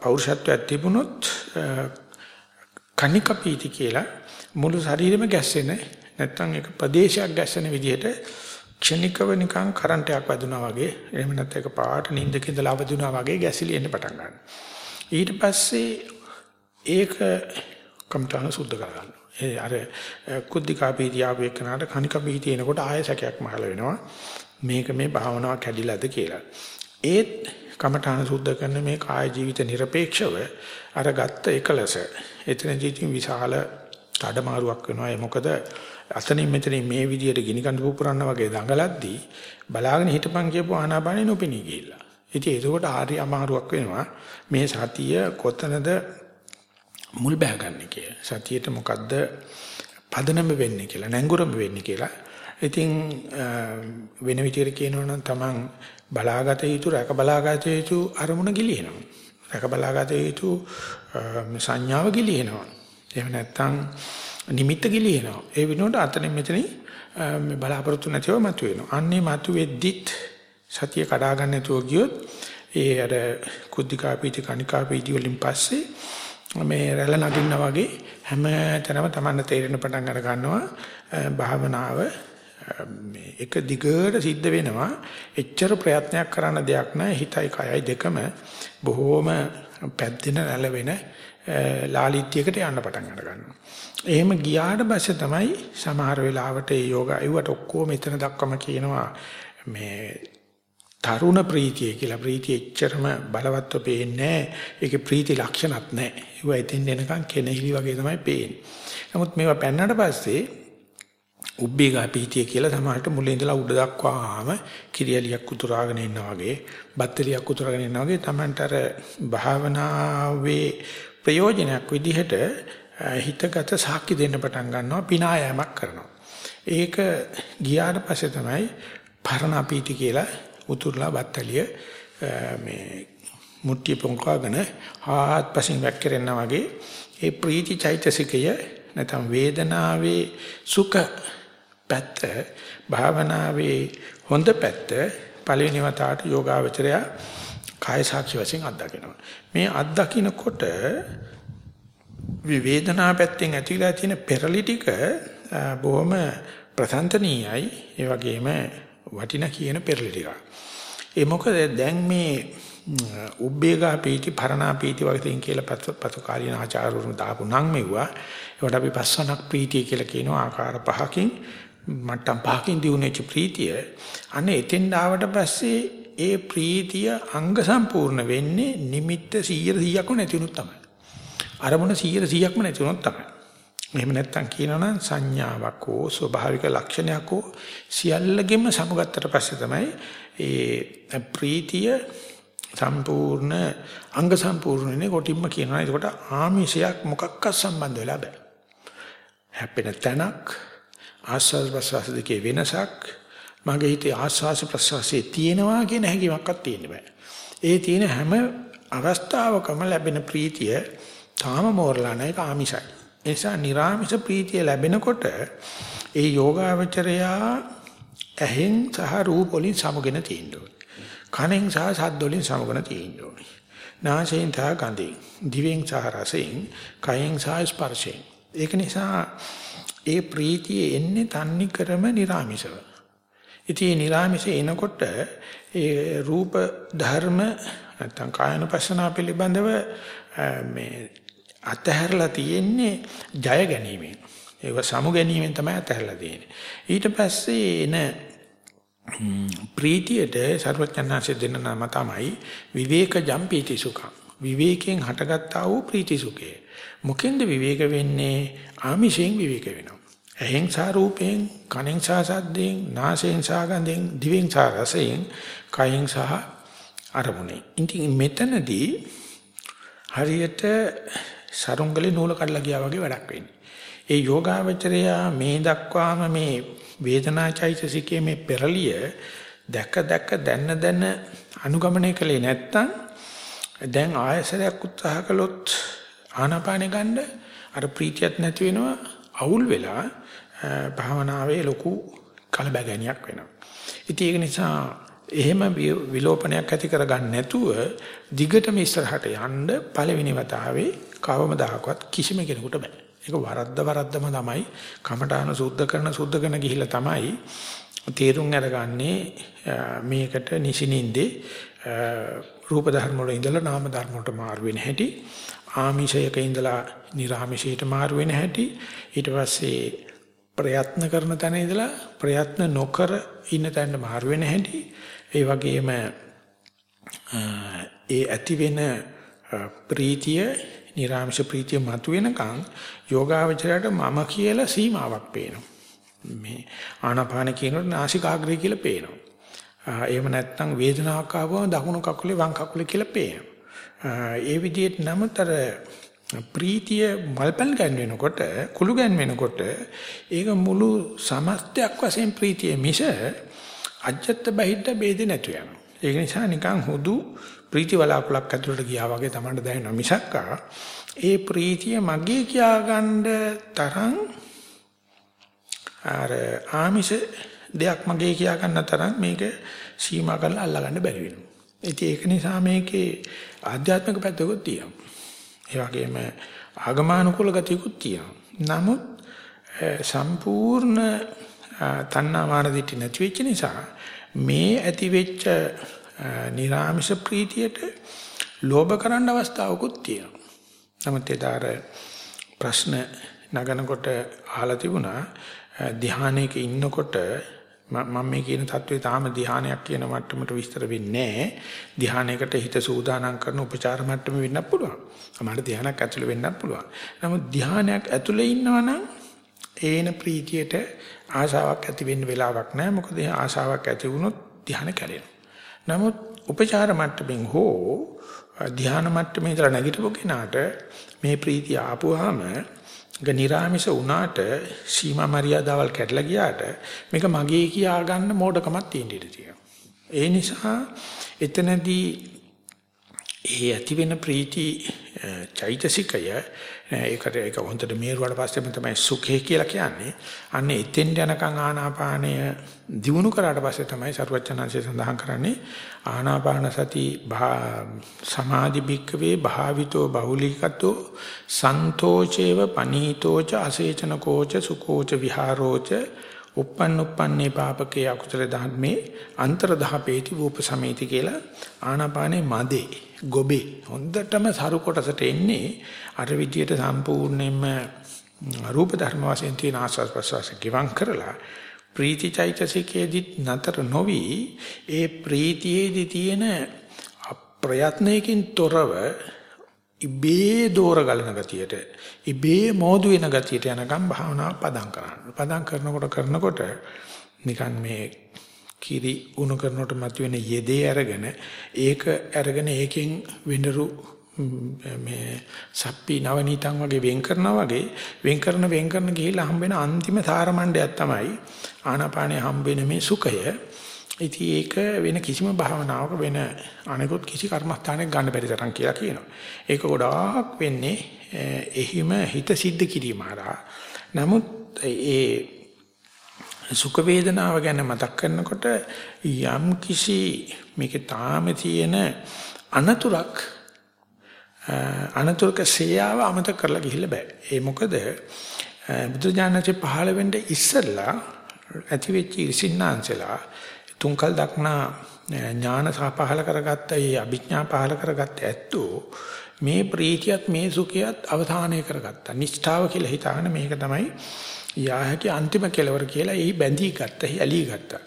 පෞරුෂත්වයක් තිබුණොත් කණිකපීති කියලා මුළු ශරීරෙම ගැස්සෙන නැත්නම් ඒක ප්‍රදේශයක් ගැස්සෙන විදිහට ක්ෂණිකව නිකන් කරන්ට් එකක් වැදුනා වගේ එහෙම නැත්නම් ඒක පාට නිින්දක ඉඳලා අවදුනා වගේ ගැසිලි එන්න පටන් ගන්නවා. ඊට පස්සේ ඒක කම්තන සුද්ධ කරගන්නවා. ඒ අර කුද්ධිකා පීතියාව එක්කනට කණික පීතිය එනකොට ආයසකයක් මහල වෙනවා. මේක මේ භාවනාව කැඩිලාද කියලා. ඒත් කමඨාන සුද්ධ කරන මේ කාය ජීවිත নিরপেক্ষව අර ගත්ත එකලස. එතනදී තියෙන විශාල මාරුවක් වෙනවා. ඒ මොකද අතනින් මෙතනින් මේ විදියට ගිනි කඳු පුපුරන්න වගේ දඟලද්දී බලාගෙන හිටපන් කියපුවා ආනාපානෙ නොපෙනී ගිහිල්ලා. ඉතින් ඒකට ආර්ය අමාරුවක් වෙනවා. මේ සතිය කොතනද මුල් බහගන්නේ කියලා. සතියේට මොකද්ද පදනම වෙන්නේ කියලා, නැංගුරම වෙන්නේ කියලා ඉතින් වෙන විදියට කියනවා නම් Taman බලාගත යුතු, රැක බලාගත යුතු අරමුණ ගිලිනවා. රැක බලාගත යුතු සංඥාව ගිලිනවා. එහෙම නැත්නම් නිමිත්ත ගිලිනවා. ඒ විනෝඩ අතනින් මෙතනින් මේ බලාපොරොත්තු නැතිව මතුවෙනවා. අන්නේ මතුවෙද්දිත් සතිය කඩා ගන්න නැතුව ගියොත් ඒ අර කුද්ධිකා පීති කණිකා පීති වලින් පස්සේ මේ රැළ නගින්න වගේ හැම තැනම Tamanne තේරෙන පටන් අර ගන්නවා භාවනාව මේ එක දිගට සිද්ධ වෙනවා එච්චර ප්‍රයත්නයක් කරන්න දෙයක් නැහැ හිතයි කයයි දෙකම බොහෝම පැද්දෙන නැලවෙන ලාලිත්‍යයකට යන්න පටන් අර ගන්නවා. එහෙම ගියාට පස්සේ තමයි සමහර වෙලාවට ඒ යෝග අයුවට ඔක්කොම එතන දක්වම කියනවා මේ තරුණ ප්‍රීතිය කියලා ප්‍රීතිය එච්චරම බලවත්ව පේන්නේ ඒකේ ප්‍රීති ලක්ෂණත් නැහැ. ඒවා එතෙන් එනකන් කෙනෙහිලි වගේ තමයි පේන්නේ. නමුත් මේවා පෙන්නට පස්සේ උබ්බේගා පීතිය කියලා සමහරට මුලින් ඉඳලා උඩ දක්වාම කිරියලියක් උතුරාගෙන ඉන්නා වගේ බත්තලියක් උතුරාගෙන ඉන්නා වගේ Tamanට අර භාවනාවේ ප්‍රයෝජනයක් විදිහට හිතගත සාක්ෂි දෙන්න පටන් ගන්නවා පිනායමක් කරනවා. ඒක ගියාට පස්සේ තමයි පරණ අපීති කියලා උතුරලා බත්තලිය මේ මුට්ටිය පොංකාගෙන ආත්පසින් වැක්කිරෙනා වගේ ඒ ප්‍රීති චෛතසිකය නැත්නම් වේදනාවේ සුඛ පැත්ත භාවනාවේ හොඳ පැත්ත පළවෙනි වතාවට යෝගාවචරය කාය සාක්ෂි වශයෙන් අත්දකිනවා. මේ අත්දකින්නකොට වේදනා පැත්තෙන් ඇතිලා තියෙන පෙරලි ටික බොහොම ප්‍රසන්නනීයයි ඒ වගේම වටිනා කියන පෙරලි ටික. ඒ මොකද දැන් මේ උබ්බේගා පීති පරණා පීති වගේ කියලා පසු කාලීන ආචාර්යවරුන් දාපු නම් මෙවුවා. ඒකට අපි පස්සනක් ප්‍රීතිය කියලා කියනවා ආකාර පහකින් මට්ටම් පහකින් දිනුනෙච්ච ප්‍රීතිය. අනේ එතෙන් ආවට පස්සේ ඒ ප්‍රීතිය අංග සම්පූර්ණ වෙන්නේ නිමිත්ත 100 100ක්ම නැතිවෙනුත් තමයි. අරමුණ 100 100ක්ම නැතිවෙනුත් තමයි. එහෙම නැත්තම් කියනවනම් සංඥාවක් හෝ ස්වභාවික ලක්ෂණයක් හෝ සියල්ලගෙම සමුගත්තට පස්සේ තමයි ඒ ප්‍රීතිය සම්පූර්ණ අංග සම්පූර්ණනේ කොටින්ම කියනවා. ඒකට ආමිෂයක් මොකක්වත් සම්බන්ධ වෙලා බෑ. හැපෙන තැනක් ආස්වාද ප්‍රසවාස දෙකේ වෙනසක් මගේ හිතේ ආස්වාස ප්‍රසවාසයේ තියෙනවා කියන හැඟීමක්වත් තියෙන්න බෑ. ඒ තියෙන හැම අවස්ථාවකම ලැබෙන ප්‍රීතිය තාම මෝරලා නැහැ ආමිෂයි. ඒ නිසා නිර්ආමිෂ ප්‍රීතිය ලැබෙනකොට ඒ යෝගාවචරයා ඇහෙන් සහ රූප වලින් සමුගෙන තියෙන්න ඕනේ. කනෙන් සහ ශබ්ද වලින් සමුගෙන තියෙන්න ඕනේ. නාසයෙන් සහ ගඳෙන්, දිවෙන් සහ රසයෙන්, කයෙන් සහ ස්පර්ශයෙන්. ඒක නිසා ඒ ප්‍රීතිය එන්නේ තන්නි කරම නිර්ආමිෂව. ඉතින් මේ නිර්ආමිෂ එනකොට ඒ රූප ධර්ම නැත්නම් කායනුපස්සනා පිළිබඳව මේ අතහැරලා තියෙන්නේ ජය ගැනීමෙන්. ඒක සමු ගැනීමෙන් තමයි අතහැරලා තියෙන්නේ. ඊට පස්සේ එන ප්‍රීතියට සර්වඥාන්සේ දෙන්න නම තමයි විවේක ජම්පීති සුඛං. විවේකයෙන් හටගත්තා වූ ප්‍රීති සුඛය. මොකෙන්ද විවේක වෙන්නේ? ආමිෂයෙන් විවේක වෙනවා. ඇහෙන් සහ රූපයෙන්, කනෙන් සහ සද්දෙන්, නාසයෙන් සහ ගඳෙන්, දිවෙන් සහ රසයෙන්, කයෙන් සහ අරමුණේ. ඉතින් මෙතනදී හරියට සරුංගලේ නූල කඩලා ගියා වගේ වැඩක් වෙන්නේ. ඒ යෝගාවචරය මේ දක්වාම මේ වේදනාචෛතසිකයේ මේ පෙරලිය දැක දැක දැන්න දැන අනුගමනය කළේ නැත්තම් දැන් ආයසරයක් උත්සාහ කළොත් ආනාපානෙ ගන්න අර ප්‍රීතියක් නැති වෙනවා අවුල් වෙලා භාවනාවේ ලොකු කලබගැනියක් වෙනවා. ඉතින් ඒක නිසා එහෙම විලෝපනයක් ඇති කරගන්න නැතුව දිගටම ඉස්සරහට යන්න පළවෙනි වතාවේ කවමදාකවත් කිසිම කෙනෙකුට බෑ. ඒක වරද්ද වරද්දම තමයි කමඨාන සුද්ධ කරන සුද්ධ කරන ගිහිල්ලා තමයි තේරුම් අරගන්නේ මේකට නිසිනින්දේ රූප ධර්ම වල ඉඳලා නාම ධර්ම වලට මාරු වෙන හැටි ආමිෂයක ඉඳලා නිර්ආමිෂයට මාරු වෙන හැටි ඊට පස්සේ ප්‍රයත්න කරන තැන ඉඳලා ප්‍රයත්න නොකර ඉන්න තැනට මාරු වෙන හැටි ඒ වගේම ඒ ඇති වෙන ප්‍රීතිය නිර්ආමිෂ ප්‍රීතිය මතුවෙනකන් යෝගාවචරයට මම කියලා සීමාවක් පේනවා. මේ ආනාපාන කියනකොට නාසිකාග්‍රය කියලා පේනවා. එහෙම නැත්නම් වේදනාවක් ආවම දකුණු කකුලේ වම් කකුලේ කියලා පේනවා. ඒ විදිහට නමුතර ප්‍රීතිය මල්පල් ගන්න වෙනකොට කුළු ගන්න වෙනකොට ඒක මුළු සමස්තයක් වශයෙන් ප්‍රීතිය මිස අජත්ත බහිද්ද බේදේ නැතු යනවා. ඒක නිසා නිකන් හුදු ප්‍රීති වලාකුලක් ඇතුළට ගියා වගේ තමයි දැනෙනවා මිසක්කා ඒ ප්‍රීතිය මගේ කියාගන්න තරම් අර ආමිෂ දෙයක් මගේ කියා ගන්න තරම් මේක සීමා කරලා අල්ලගන්න බැරි වෙනවා. ඉතින් ඒක නිසා මේකේ ආධ්‍යාත්මික පැත්තකුත් තියෙනවා. ඒ වගේම ආගමානුකූල ගතියකුත් තියෙනවා. නමුත් සම්පූර්ණ තණ්හාමාන දිටි නැති වෙච්ච නිසා මේ ඇති වෙච්ච නිර්ාමිෂ ප්‍රීතියට ලෝභ කරන්න අවස්ථාවකුත් තියෙනවා. නමුත් ඒදාර ප්‍රශ්න නගනකොට අහලා තිබුණා ධානයක ඉන්නකොට මම මේ කියන தત્ත්වය තාම ධානයක් කියන මට්ටමට විස්තර වෙන්නේ නැහැ. ධානයකට හිත සූදානම් කරන උපචාර මට්ටම වෙන්නත් පුළුවන්. අපහට ධානයක් ඇතුළේ වෙන්නත් පුළුවන්. නමුත් ධානයක් ඇතුළේ ඉන්නවනම් ඒන ප්‍රීතියට ආශාවක් ඇති වෙන්න වෙලාවක් නැහැ. මොකද ආශාවක් ඇති වුණොත් ධානය කැඩෙනවා. නමුත් උපචාර මට්ටමින් හෝ ධාන මට්ටමේ ඉඳලා නැගිටපු කෙනාට මේ ප්‍රීතිය ආපුවාම ඒක නිර්ාමිෂ වුණාට සීමා මරියාදාවල් කැඩලා ගියාට මේක මගේ කියා ගන්න මෝඩකමක් තියෙන ඉඩ තියෙනවා. ඒ නිසා එතනදී ඒ ඇති වෙන ප්‍රීති චෛතසිකය ඒකට ඒක හොඳට මේරුවාට පස්සේම තමයි සුඛය කියලා කියන්නේ. අන්න එතෙන් යනකම් ආනාපානය දිනු කරාට පස්සේ තමයි සරුවචනංශය සඳහන් කරන්නේ ආනාපාන සති සමාධි භික්කවේ භාවිතෝ බහුලීකතෝ සන්තෝචේව පනීතෝච අසේචනකෝච සුකෝච විහාරෝච uppන්න uppන්නේ පාපකේ අකුසල ධර්මේ අන්තරදහපේති වූප සමේති කියලා ආනාපානේ මදේ ගොබේ. හොඳටම සරු කොටසට එන්නේ අර විදියට සම්පූර්ණයෙන්ම රූප ධර්ම වශයෙන් තියෙන ආස්වාද ප්‍රසවාස ගිවං කරලා ප්‍රීති චෛතසිකයේදී නතර නොවි ඒ ප්‍රීතියේදී තියෙන ප්‍රයත්නයකින් තොරව ඉබේ දෝර ගලන ගතියට ඉබේ මෝදු වෙන ගතියට යනකම් භාවනාව පදම් කරන්න. පදම් කරනකොට කරනකොට නිකන් මේ කිරි උණු කරනකොට මතුවෙන යෙදේ අරගෙන ඒක අරගෙන ඒකෙන් වෙනරු මේ සප්පි නවනීතං වගේ වෙන් කරනවා වගේ වෙන් කරන වෙන් කරන ගිහිල්ලා හම්බ වෙන අන්තිම සාරමණ්ඩයක් තමයි ආනාපානේ හම්බ වෙන මේ සුඛය. ඉතින් ඒක වෙන කිසිම භාවනාවක වෙන අනෙකුත් කිසි කර්මස්ථානයක් ගන්න බැරි තරම් කියලා කියනවා. ඒක ගොඩාක් වෙන්නේ එහිම හිත සිද්ධ කිරීම හරහා. නමුත් ඒ සුඛ වේදනාව ගැන මතක් කරනකොට යම් කිසි මේකේ තාම තියෙන අනතුරක් අනතුරක සේයාව අමතක කරලා ගිහිල්ලා බෑ. ඒ මොකද බුදුජානකේ පහළ වෙන්න ඉස්සෙල්ලා ඇති වෙච්ච ඉරිසින්නාංශලා තුන්කල් දක්නා ඥාන පහල කරගත්ත ඒ අභිඥා පහල කරගත්ත ඇත්තෝ මේ ප්‍රීතියත් මේ සුඛයත් අවධානය කරගත්තා. නිෂ්ඨාව කියලා හිතාගෙන මේක තමයි යාහකේ අන්තිම කෙලවර කියලා එහි බැඳී ගත්තා, ඇලී ගත්තා.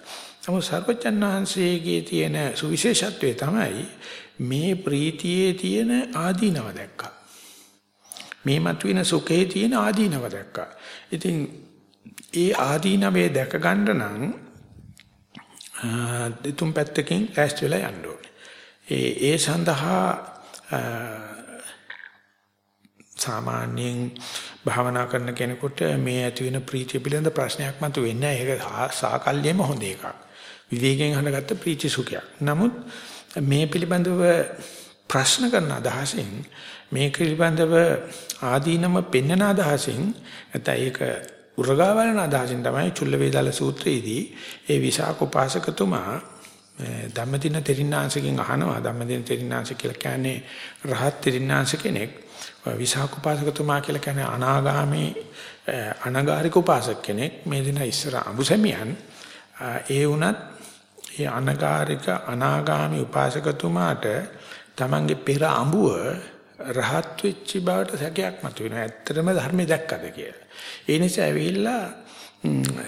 නමුත් සර්වචන් වහන්සේගේ තියෙන සුවිශේෂත්වය තමයි මේ ප්‍රීතියේ තියෙන ආදීනව දැක්කා. මේ මතුවෙන සුඛයේ තියෙන ආදීනව දැක්කා. ඉතින් ඒ ආදීනවේ දැක ගන්න නම් දෙතුන් පැත්තකින් ඈස්ට වෙලා යන්න ඕනේ. ඒ ඒ සඳහා සාමාන්‍යයෙන් භාවනා කරන කෙනෙකුට මේ ඇති වෙන ප්‍රීතිය පිළිබඳ ප්‍රශ්නයක් මතුවෙන්නේ නැහැ. ඒක සාකල්යෙම හොඳ එකක්. විවේකයෙන් හඳගත්ත ප්‍රීති සුඛයක්. නමුත් මේ පිළිබඳව ප්‍රශ්න කරන අදහසින් මේ පිළිබඳව ආදීනම පෙන්වන අදහසින් නැත්නම් ඒක උරගා බලන අදහසින් තමයි චුල්ල වේදාල සූත්‍රයේදී ඒ විසාකෝපාසකතුමා ධම්මදින තෙරින්නාංශකින් අහනවා. ධම්මදින තෙරින්නාංශ කියලා කියන්නේ රහත් තෙරින්නාංශ කෙනෙක්. විසාකෝපාසකතුමා කියලා කියන්නේ අනාගාමී අනගාരിക උපාසක කෙනෙක්. මේ දින ඉස්සර අඹුසැමියන් ඒ වුණත් ඒ අනගාരിക අනාගාමී උපාසකතුමාට තමන්ගේ පෙර අඹුව රහත් වෙච්ච බවට සැකයක් මතුවෙනවා. ඇත්තටම ධර්මයේ දැක්කද කියලා. ඒ නිසා ඇවිල්ලා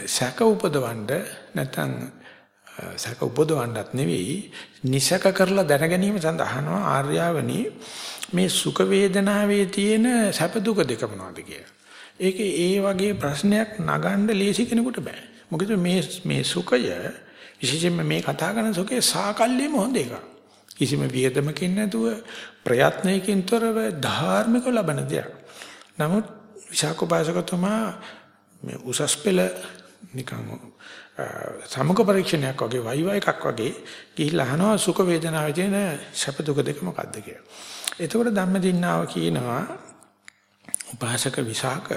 සැක උපදවන්න නැත්නම් සැක උපදවන්නත් නෙවෙයි නිසක කරලා දැන ගැනීම සඳහානවා ආර්යාවනි මේ සුඛ වේදනාවේ තියෙන සැප දුක දෙක මොනවද කියලා. ඒකේ ඒ වගේ ප්‍රශ්නයක් නගන්න ලේසි කෙනෙකුට බෑ. මොකද මේ මේ සුඛය විශේෂයෙන්ම මේ කතා කරන සුඛේ සාකල්යෙම හොඳ එකක්. කිසිම වියදමකින් නැතුව ප්‍රයත්නයකින් තොරව ධාර්මික ලබන දෙයක්. නමුත් විශාකෝපාසකතුමා මේ උසස් පෙළ නිකන් සමුක පරීක්ෂණයක් වගේ වයිවා එකක් වගේ ගිහිල්ලා අහනවා සුඛ වේදනාවේ තියෙන සැප දුක දෙක මොකද්ද කියලා. එතකොට ධම්මදින්නාව කියනවා උපාසක විසාක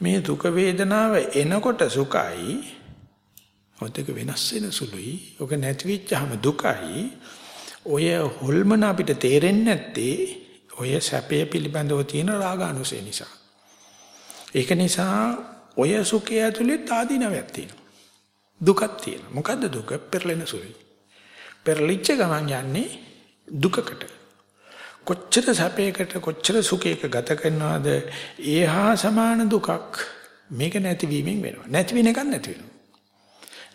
මේ දුක වේදනාව එනකොට සුඛයි ඔතක වෙනස් වෙන සුළුයි. ඔක නැති වෙච්චාම දුකයි. ඔය හොල්මන අපිට තේරෙන්නේ නැත්තේ ඔය සැපය පිළිබඳව තියෙන රාගානුසය නිසා. ඒක නිසා ඔය සුඛය ඇතුලේ ආදීනවයක් තියෙනවා. දුකක් තියෙනවා. මොකද්ද දුක? පෙරලෙන සුළුයි. පෙරලිච්ච ගමන් යන්නේ දුකකට. කොච්චර සැපයකට කොච්චර සුඛයක ගත කරනවද ඒහා සමාන දුකක් මේක නැතිවීමෙන් වෙනවා. නැති වෙන එකක් නැති වෙනවා.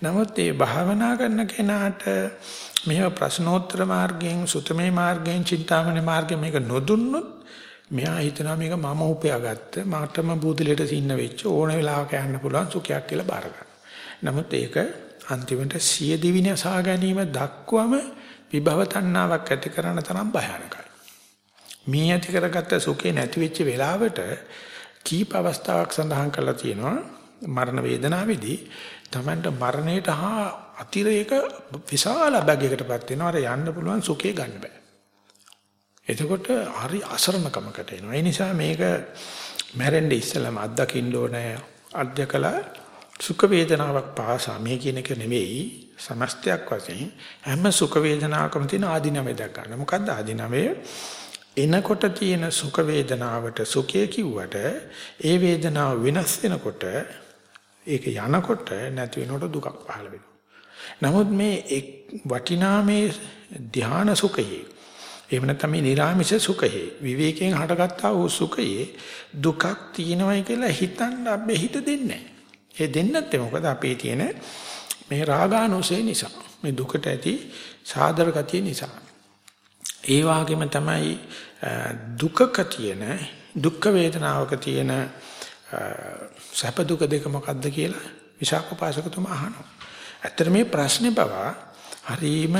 නමුත් මේ භාවනා කරන කෙනාට මෙහෙම ප්‍රශ්නෝත්තර මාර්ගයෙන් සුතමේ මාර්ගයෙන් චින්තාමනේ මාර්ගයෙන් මේක නොදුන්නොත් මෙයා හිතනවා මේක මම උපයාගත්ත මටම බුදුලෙට සින්න වෙච්ච ඕන වෙලාවක යන්න පුළුවන් සුඛයක් කියලා බාර නමුත් ඒක අන්තිමට සිය දිවින සා ගැනීම දක්වම විභව තණ්හාවක් ඇති කරන තරම් භයානකයි. මේ ඇති කරගත්ත සුඛේ නැති වෙච්ච වෙලාවට කීප අවස්ථාවක් සඳහන් කරලා තියෙනවා මරණ වේදනාවේදී තමන්ට මරණයට හා අතිරේක විශාල බැගයකටපත් වෙනවා. අර යන්න පුළුවන් සුඛේ ගන්න බෑ. එතකොට හරි අසරණකමකට එනවා. ඒ නිසා මේක මැරෙන්නේ ඉස්සෙල්ලාම අත්දකින්න ඕනේ. අධ්‍යකලා සුඛ වේදනාවක් පාසා මේ කියන එක නෙවෙයි සමස්තයක් වශයෙන් හැම සුඛ වේදනාවකම තියෙන ආධිනවය දක් ගන්න. මොකද්ද ආධිනවය? එනකොට තියෙන සුඛ වේදනාවට සුඛය කිව්වට ඒ වේදනාව වෙනස් වෙනකොට ඒක යනකොට නැති වෙනකොට දුකක් පහළ වෙනවා. නමුත් මේ වටිනා මේ ධානා සුඛයේ එහෙම නැත්නම් මේ නිර්ාමිෂ සුඛයේ විවේකයෙන් හටගත්තා වූ සුඛයේ දුකක් තියෙනවයි කියලා හිතන්න අපේ හිත දෙන්නේ නැහැ. ඒ දෙන්නත් මොකද අපේ තියෙන මේ රාගානුසය නිසා. මේ දුකට ඇති සාදර ගතිය නිසා. ඒ වගේම තමයි දුකක තියෙන දුක් වේදනාවක තියෙන සැප දුක දෙක මොකද්ද කියලා විශාකපාසකතුමා අහනවා. ඇත්තට මේ ප්‍රශ්නේ පවා හරීම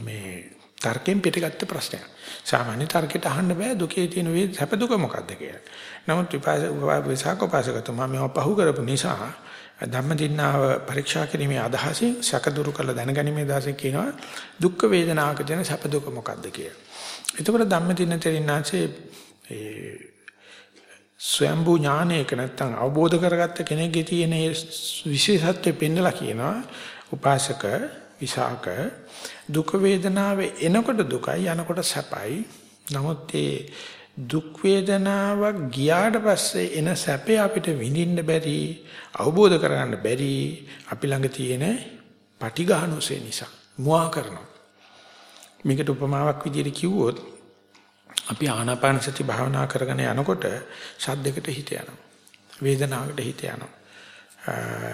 මේ තර්කයෙන් පිටගත්ත ප්‍රශ්නයක්. සාමාන්‍ය තර්කයට අහන්න බෑ දුකේ තියෙන වේ සැප දුක මොකද්ද කියලා. නමුත් විශාකපාසකතුමා මේව පහු කරපු නිසා ධම්මදින්නාව පරීක්ෂා කිරීමේ අදහසින් සැක දුරු කළ දැනගැනීමේ අදහසින් කියනවා දුක් වේදනාවක තියෙන සැප දුක මොකද්ද කියලා. එතකොට ධම්මදින්න තෙරින්නාසේ ඒ ස්වයම්බු ඥානයක නැත්තම් අවබෝධ කරගත්ත කෙනෙක්ගේ තියෙන ඒ විශේෂත්වය පෙන්නලා කියනවා උපාසක විසාක දුක් වේදනාව එනකොට දුකයි යනකොට සැපයි නමුත් ඒ දුක් වේදනාවක් ගියාට පස්සේ එන සැපේ අපිට විඳින්න බැරි අවබෝධ කරගන්න බැරි අපි ළඟ තියෙන පටිඝානෝසේ නිසා මුවා කරනවා. මේකට උපමාවක් විදිහට කිව්වොත් අපි ආනාපාන සති භාවනා කරගෙන යනකොට ශබ්දයකට හිත යනවා. වේදනාවකට හිත යනවා.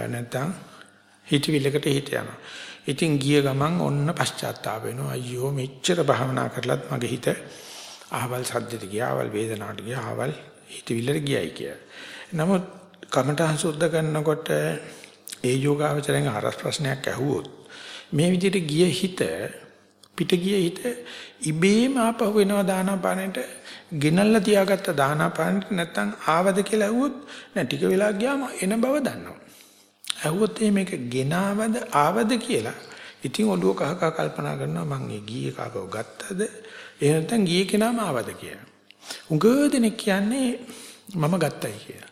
නැත්නම් හිතවිල්ලකට හිත යනවා. ඉතින් ගිය ගමන් ඔන්න පශ්චාත්තාප වෙනවා. අයියෝ මෙච්චර භාවනා කරලත් මගේ හිත අහවල් සද්දෙට ගියා, අහවල් වේදනාවට ගියා, අහවල් හිතවිල්ලට ගියයි කිය. නමුත් කමඨහං සුද්ධ කරනකොට ඒ යෝගාවචරයෙන් අරස් ප්‍රශ්නයක් ඇහුවොත් මේ විදිහට ගිය හිත පිට ගිය හිත ඉබේම ආපහු වෙනවා දානාපානෙට ගෙනල්ලා තියාගත්ත දානාපානෙට නැත්තම් ආවද කියලා ඇහුවොත් නෑ ටික වෙලා ගියාම එන බව දන්නවා. ඇහුවොත් මේක ගෙනාවද ආවද කියලා ඉතින් ඔළුව කහ කහ කල්පනා කරනවා මං ඒ ගියේ කාකව ගත්තද එහෙම නැත්නම් ගියේ කෙනාම ආවද කියලා. උඟ දෙනෙක් කියන්නේ මම ගත්තයි කියලා.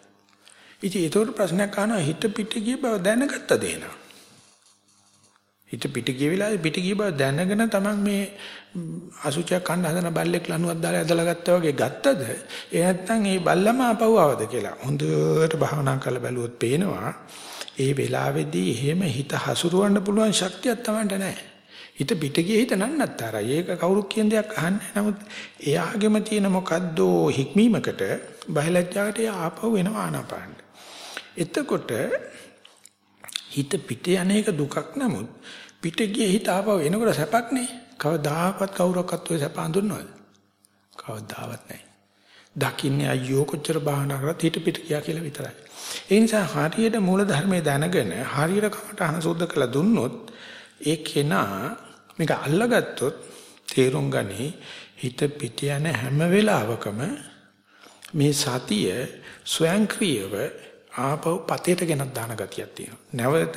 ඉතින් ඒතකොට ප්‍රශ්නයක් අහනවා හිත පිට ගිය බව දැනගත්තද එනවා. හිත පිට ගිය වෙලාවේ පිට ගිය බව දැනගෙන තමන් මේ අසුචයක් කන්න හදන බල්ලෙක් ලණුවක් දාලා ඇදලා ගත්තා වගේ ගත්තද ඒ නැත්නම් ඒ බල්ලම ආපහු ආවද කියලා හොඳට භාවනා කරලා බැලුවොත් පේනවා ඒ වෙලාවේදී එහෙම හිත හසුරවන්න පුළුවන් ශක්තියක් Tamanට නැහැ. හිත පිට ගියේ හිත නන්නත්තරයි. ඒක කවුරුත් කියන දෙයක් අහන්නේ නමුත් එයාගෙම තියෙන මොකද්ද හික්මීමකට බයලජ්ජාකට ආපහු වෙනවා ආනාපාන. එතකොට හිත පිට යන්නේක දුකක් නමුත් පිට ගියේ හිත ආපහු එනකොට සැපක් නේ. කවදාකවත් කවුරක්වත් ඔය සැප අඳුරනවද? කවදාවත් නැහැ. දකින්නේ අයියෝ කොච්චර භාවනා කරත් හිත පිට ගියා කියලා විතරයි. ඒ නිසා හරියට මූල ධර්මයේ දැනගෙන හරියට කමටහන සුද්ධ කළ දුන්නොත් ඒ කෙනා මේක අල්ලගත්තොත් තේරුම් ගනි හිත පිට යන හැම වෙලාවකම මේ සතිය ස්වයංක්‍රීයව ආපහු පතේට ගෙනත් දාන ගතියක් තියෙනවා. නැවත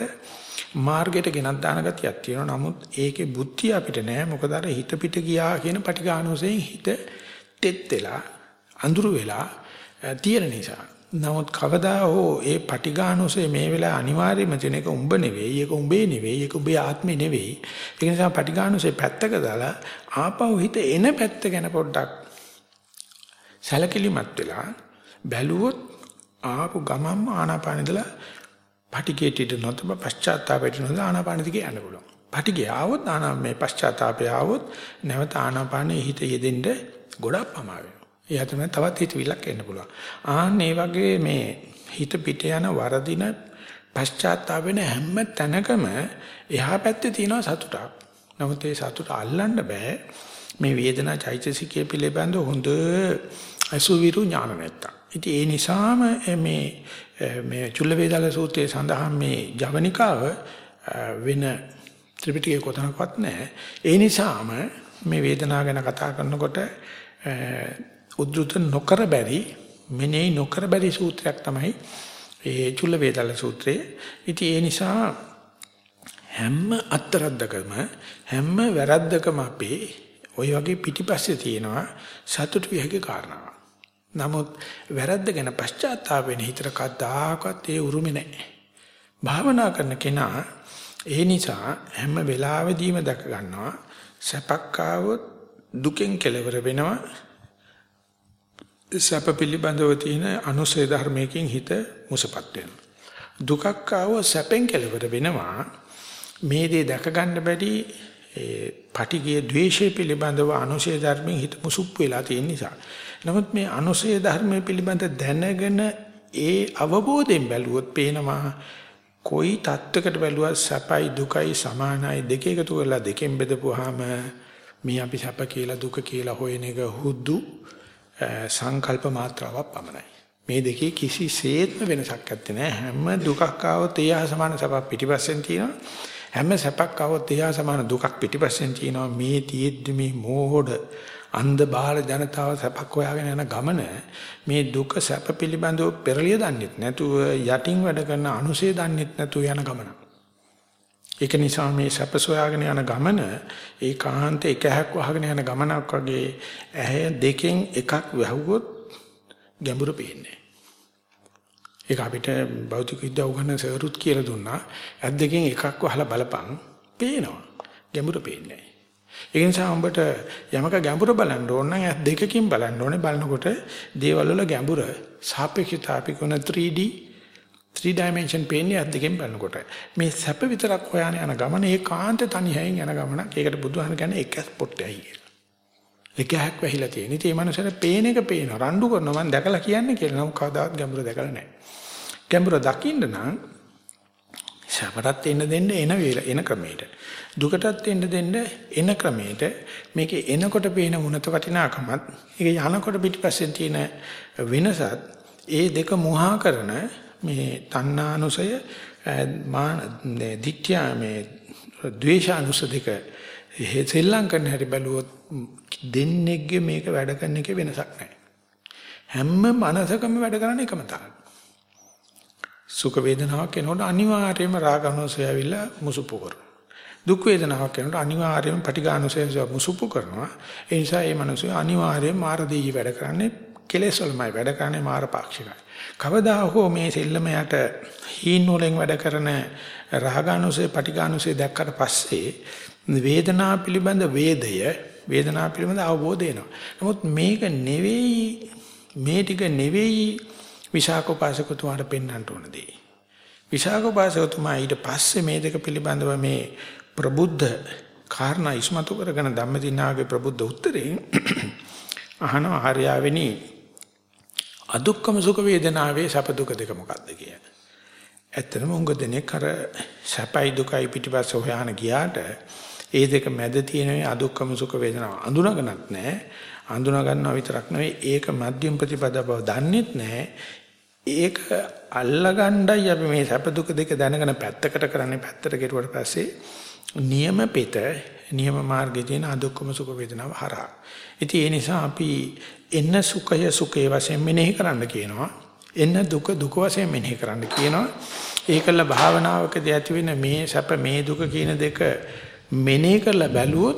මාර්ගයට ගෙනත් දාන ගතියක් තියෙනවා. නමුත් ඒකේ බුද්ධිය අපිට නෑ. මොකද අර හිත පිට ගියා කියන පටිඝානෝසයෙන් හිත තෙත් වෙලා අඳුරු වෙලා තියෙන නිසා. නමුත් කවදා හෝ ඒ පටිඝානෝසේ මේ වෙලාව අනිවාර්යයෙන්ම තියෙන එක උඹ නෙවෙයි, ඒක උඹේ නෙවෙයි, ඒක උඹේ ආත්මේ නෙවෙයි. ඒ නිසා පටිඝානෝසේ පැත්තක දාලා ආපහු හිත එන පැත්ත ගැන පොඩ්ඩක් සැලකිලිමත් වෙලා බැලුවොත් ආපු ගමම්ම ආනාපානෙදලා පටිඝේටිට නොතබ පශ්චාත්තාපයට නොද ආනාපානෙ දිගේ යන්න පුළුවන්. පටිඝය ආවොත් ආනා මේ පශ්චාත්තාපය ආවොත් නැවත ආනාපානෙ හිත යෙදෙන්න ගොඩක් පමා එයා තමයි තවත් හිතවිල්ලක් එන්න පුළුවන්. ආන්න ඒ වගේ මේ හිත පිට යන වරදින පශ්චාත්තාප වෙන හැම තැනකම එහා පැත්තේ තියෙන සතුටක්. නමුත් ඒ සතුට අල්ලන්න බෑ. මේ වේදනා චෛතසිකයේ පිළිබඳ හොඳ අසුවිරු ඥාන නැත්තම්. ඉතින් ඒ නිසාම මේ මේ චුල්ල වේදාල සූත්‍රයේ සඳහන් මේ ජවනිකාව වෙන ත්‍රිපිටකයේ කොතනකවත් නැහැ. ඒ නිසාම මේ වේදනාව ගැන කතා කරනකොට උද්දුත නොකර බැරි මෙනෙහි නොකර බැරි සූත්‍රයක් තමයි ඒ චුල්ල වේදල සූත්‍රය. ඉතින් ඒ නිසා හැම අත්තරද්දකම හැම වැරද්දකම අපේ ওই වගේ පිටිපස්සේ තියෙනවා සතුටු විහගේ කාරණා. නමුත් වැරද්ද ගැන පශ්චාත්තාප වෙන හිතට කවදාකවත් ඒ උරුමේ නැහැ. භාවනා කරන කෙනා ඒ නිසා හැම වෙලාවෙදීම දැක ගන්නවා සැපක් ආවොත් දුකෙන් කෙලවර වෙනවා සැප පිළිබඳව තියෙන අනුසය ධර්මයකින් හිත මුසපත් වෙනවා. දුකක් ආව සැපෙන් කෙලවර වෙනවා. මේ දේ දැක ගන්න බැරි ඒ පටිගිය ද්වේෂය පිළිබඳව අනුසය ධර්මයෙන් හිත මුසුප් වෙලා තියෙන නිසා. නමුත් මේ අනුසය ධර්මයේ පිළිබඳ දැනගෙන ඒ අවබෝධයෙන් බැලුවොත් පේනවා කොයි தත්වයකට බැලුවත් සැපයි දුකයි සමානයි දෙක එකතු කරලා දෙකෙන් බෙදපුවාම මේ අපි සැප කියලා දුක කියලා හොයන එක හුදු සංකල්ප මාත්‍රාවක් පමණයි. මේ දෙකේ කිසිසේත්ම වෙනසක් නැත්තේ නෑ. හැම දුකක් ආවොත් ඒ හා සමාන සැපක් පිටිපස්සෙන් තියෙනවා. හැම සැපක් ආවොත් ඒ හා සමාන දුකක් පිටිපස්සෙන් තියෙනවා. මේ තියෙද්දි මේ මෝහඩ අන්ධ බාල ජනතාව සැපක් හොයාගෙන යන ගමන මේ දුක සැප පිළිබඳව පෙරලිය දන්නෙත් නැතුව යටින් වැඩ කරන අනුසය දන්නෙත් නැතුව යන ගමනක්. ඒක නිසා මේ සැප සොයාගෙන යන ගමන ඒකාන්ත එක හැක් වහගෙන යන ගමනක් වගේ ඇහැ දෙකෙන් එකක් වැහුවොත් ගැඹුරු පේන්නේ. ඒක අපිට භෞතික විද්‍යාව උගන්වන සරුත් කියලා දුන්නා. ඇස් දෙකෙන් එකක් වහලා බලපන් පේනවා. ගැඹුරු පේන්නේ ඒ නිසා උඹට යමක ගැඹුර බලන්න ඕන නම් ඇස් දෙකකින් බලන්න ඕනේ. බලනකොට දේවල් වල ගැඹුර සාපේක්ෂතාවී කොන 3D three dimension පේන්නේ අත් දෙකෙන් බලනකොට. මේ සැප විතරක් හොයාන යන ගමන ඒකාන්ත තනි හැයින් යන ගමනක්. ඒකට බුදුහාම කියන්නේ එක ස්පොට්ටයි කියලා. එකහක් වැහිලා තියෙන. ඉතින් මේ මනුස්සයාට පේන එක පේනවා. රණ්ඩු කරනවා මම දැකලා කියන්නේ කියලා. නම් කවදාවත් ගැඹුර දැකලා නැහැ. ගැඹුර දකින්න නම් සැපටත් එන්න දෙන්න එන වේල එන ක්‍රමයට. දුකටත් එන්න දෙන්න එන ක්‍රමයට මේකේ එනකොට පේන මුණත වටිනාකමත් ඒක යනකොට පිටිපස්සෙන් තියෙන වෙනසත් ඒ දෙක මුහා කරන මේ තණ්හානුසය මාන දික්ඛ්‍යා මේ ද්වේෂානුස දෙක සෙල්ලම් කරන හැටි බැලුවොත් දෙන්නේගේ මේක වැඩ කරන එකේ වෙනසක් නැහැ. හැම මනසකම වැඩ කරන්නේ එකම තාලෙ. සුඛ වේදනාවක් එනකොට අනිවාර්යයෙන්ම රාගානුසය ඇවිල්ලා මුසුපු කරනවා. දුක් වේදනාවක් එනකොට අනිවාර්යයෙන්ම පටිඝානුසය මුසුපු කරනවා. ඒ නිසා මේ මිනිස්සු අනිවාර්යයෙන්ම මාර දෙයි වැඩ කරන්නේ කෙලෙස් වලමයි වැඩ කරන්නේ මාර පාක්ෂිකයි. කවදා හෝ මේ සෙල්ලම යට හීන වලින් වැඩ කරන රාගානුසය පටිඝානුසය දැක්කට පස්සේ වේදනාව පිළිබඳ වේදය වේදනාව පිළිබඳ අවබෝධය එනවා. නමුත් මේක නෙවෙයි මේ ටික නෙවෙයි විශාකෝපාසකතුමාට පෙන්වන්න ඕන දේ. විශාකෝපාසකතුමා ඊට පස්සේ මේ දෙක පිළිබඳව මේ ප්‍රබුද්ධ කාරණා ඉස්මතු කරගෙන ධම්මදිනාගේ ප්‍රබුද්ධ උත්තරේ අහනවා හරියාවෙනි අදුක්කම සුඛ වේදනාවේ සැප දුක දෙක මොකක්ද කියලා. ඇත්තටම උංග දෙනෙක් අර සැපයි දුකයි පිටිපස්ස හොයාන ගියාට ඒ දෙක මැද තියෙන අදුක්කම සුඛ වේදනාව අඳුනගනත් නැහැ. අඳුනා ගන්නවා විතරක් නෙවෙයි ඒක මධ්‍යම ප්‍රතිපදාව බව දන්නෙත් නැහැ. ඒක අල්ලගණ්ඩයි අපි මේ සැප දුක දෙක දැනගෙන පැත්තකට කරන්නේ පැත්තට කෙරුවට පස්සේ නියම පෙත නියම මාර්ගයේ තියෙන අදුක්කම සුඛ වේදනාව හරහා. ඉතින් ඒ නිසා අපි එන්න සුඛය සුඛේ වශයෙන් මෙනෙහි කරන්න කියනවා. එන්න දුක දුක වශයෙන් මෙනෙහි කරන්න කියනවා. ඒකල භාවනාවකදී ඇති වෙන මේ සැප මේ දුක කියන දෙක මෙනෙහි කරලා බැලුවොත්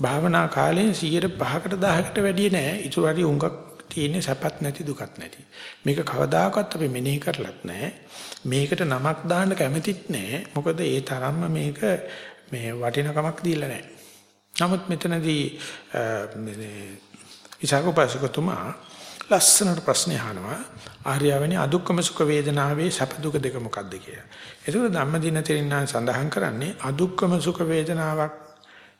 භාවනා කාලයෙන් 105කට 10කට වැඩිය නෑ. ඊට වඩා උඟක් තියෙන්නේ සැපත් නැති දුකත් නැති. මේක කවදාකවත් අපි මෙනෙහි කරලත් නෑ. මේකට නමක් දාන්න කැමතිත් නෑ. මොකද ඒ තරම්ම මේක මේ වටිනකමක් දීලා නෑ. නමුත් මෙතනදී මේ ඉසකෝපසකතුමා ලස්සනට ප්‍රශ්න අහනවා ආර්යවැනි අදුක්කම සුඛ වේදනාවේ සැප දුක දෙක මොකක්ද කියලා. ඒක ධම්මදින තෙරින්නා සඳහන් කරන්නේ අදුක්කම සුඛ වේදනාවක්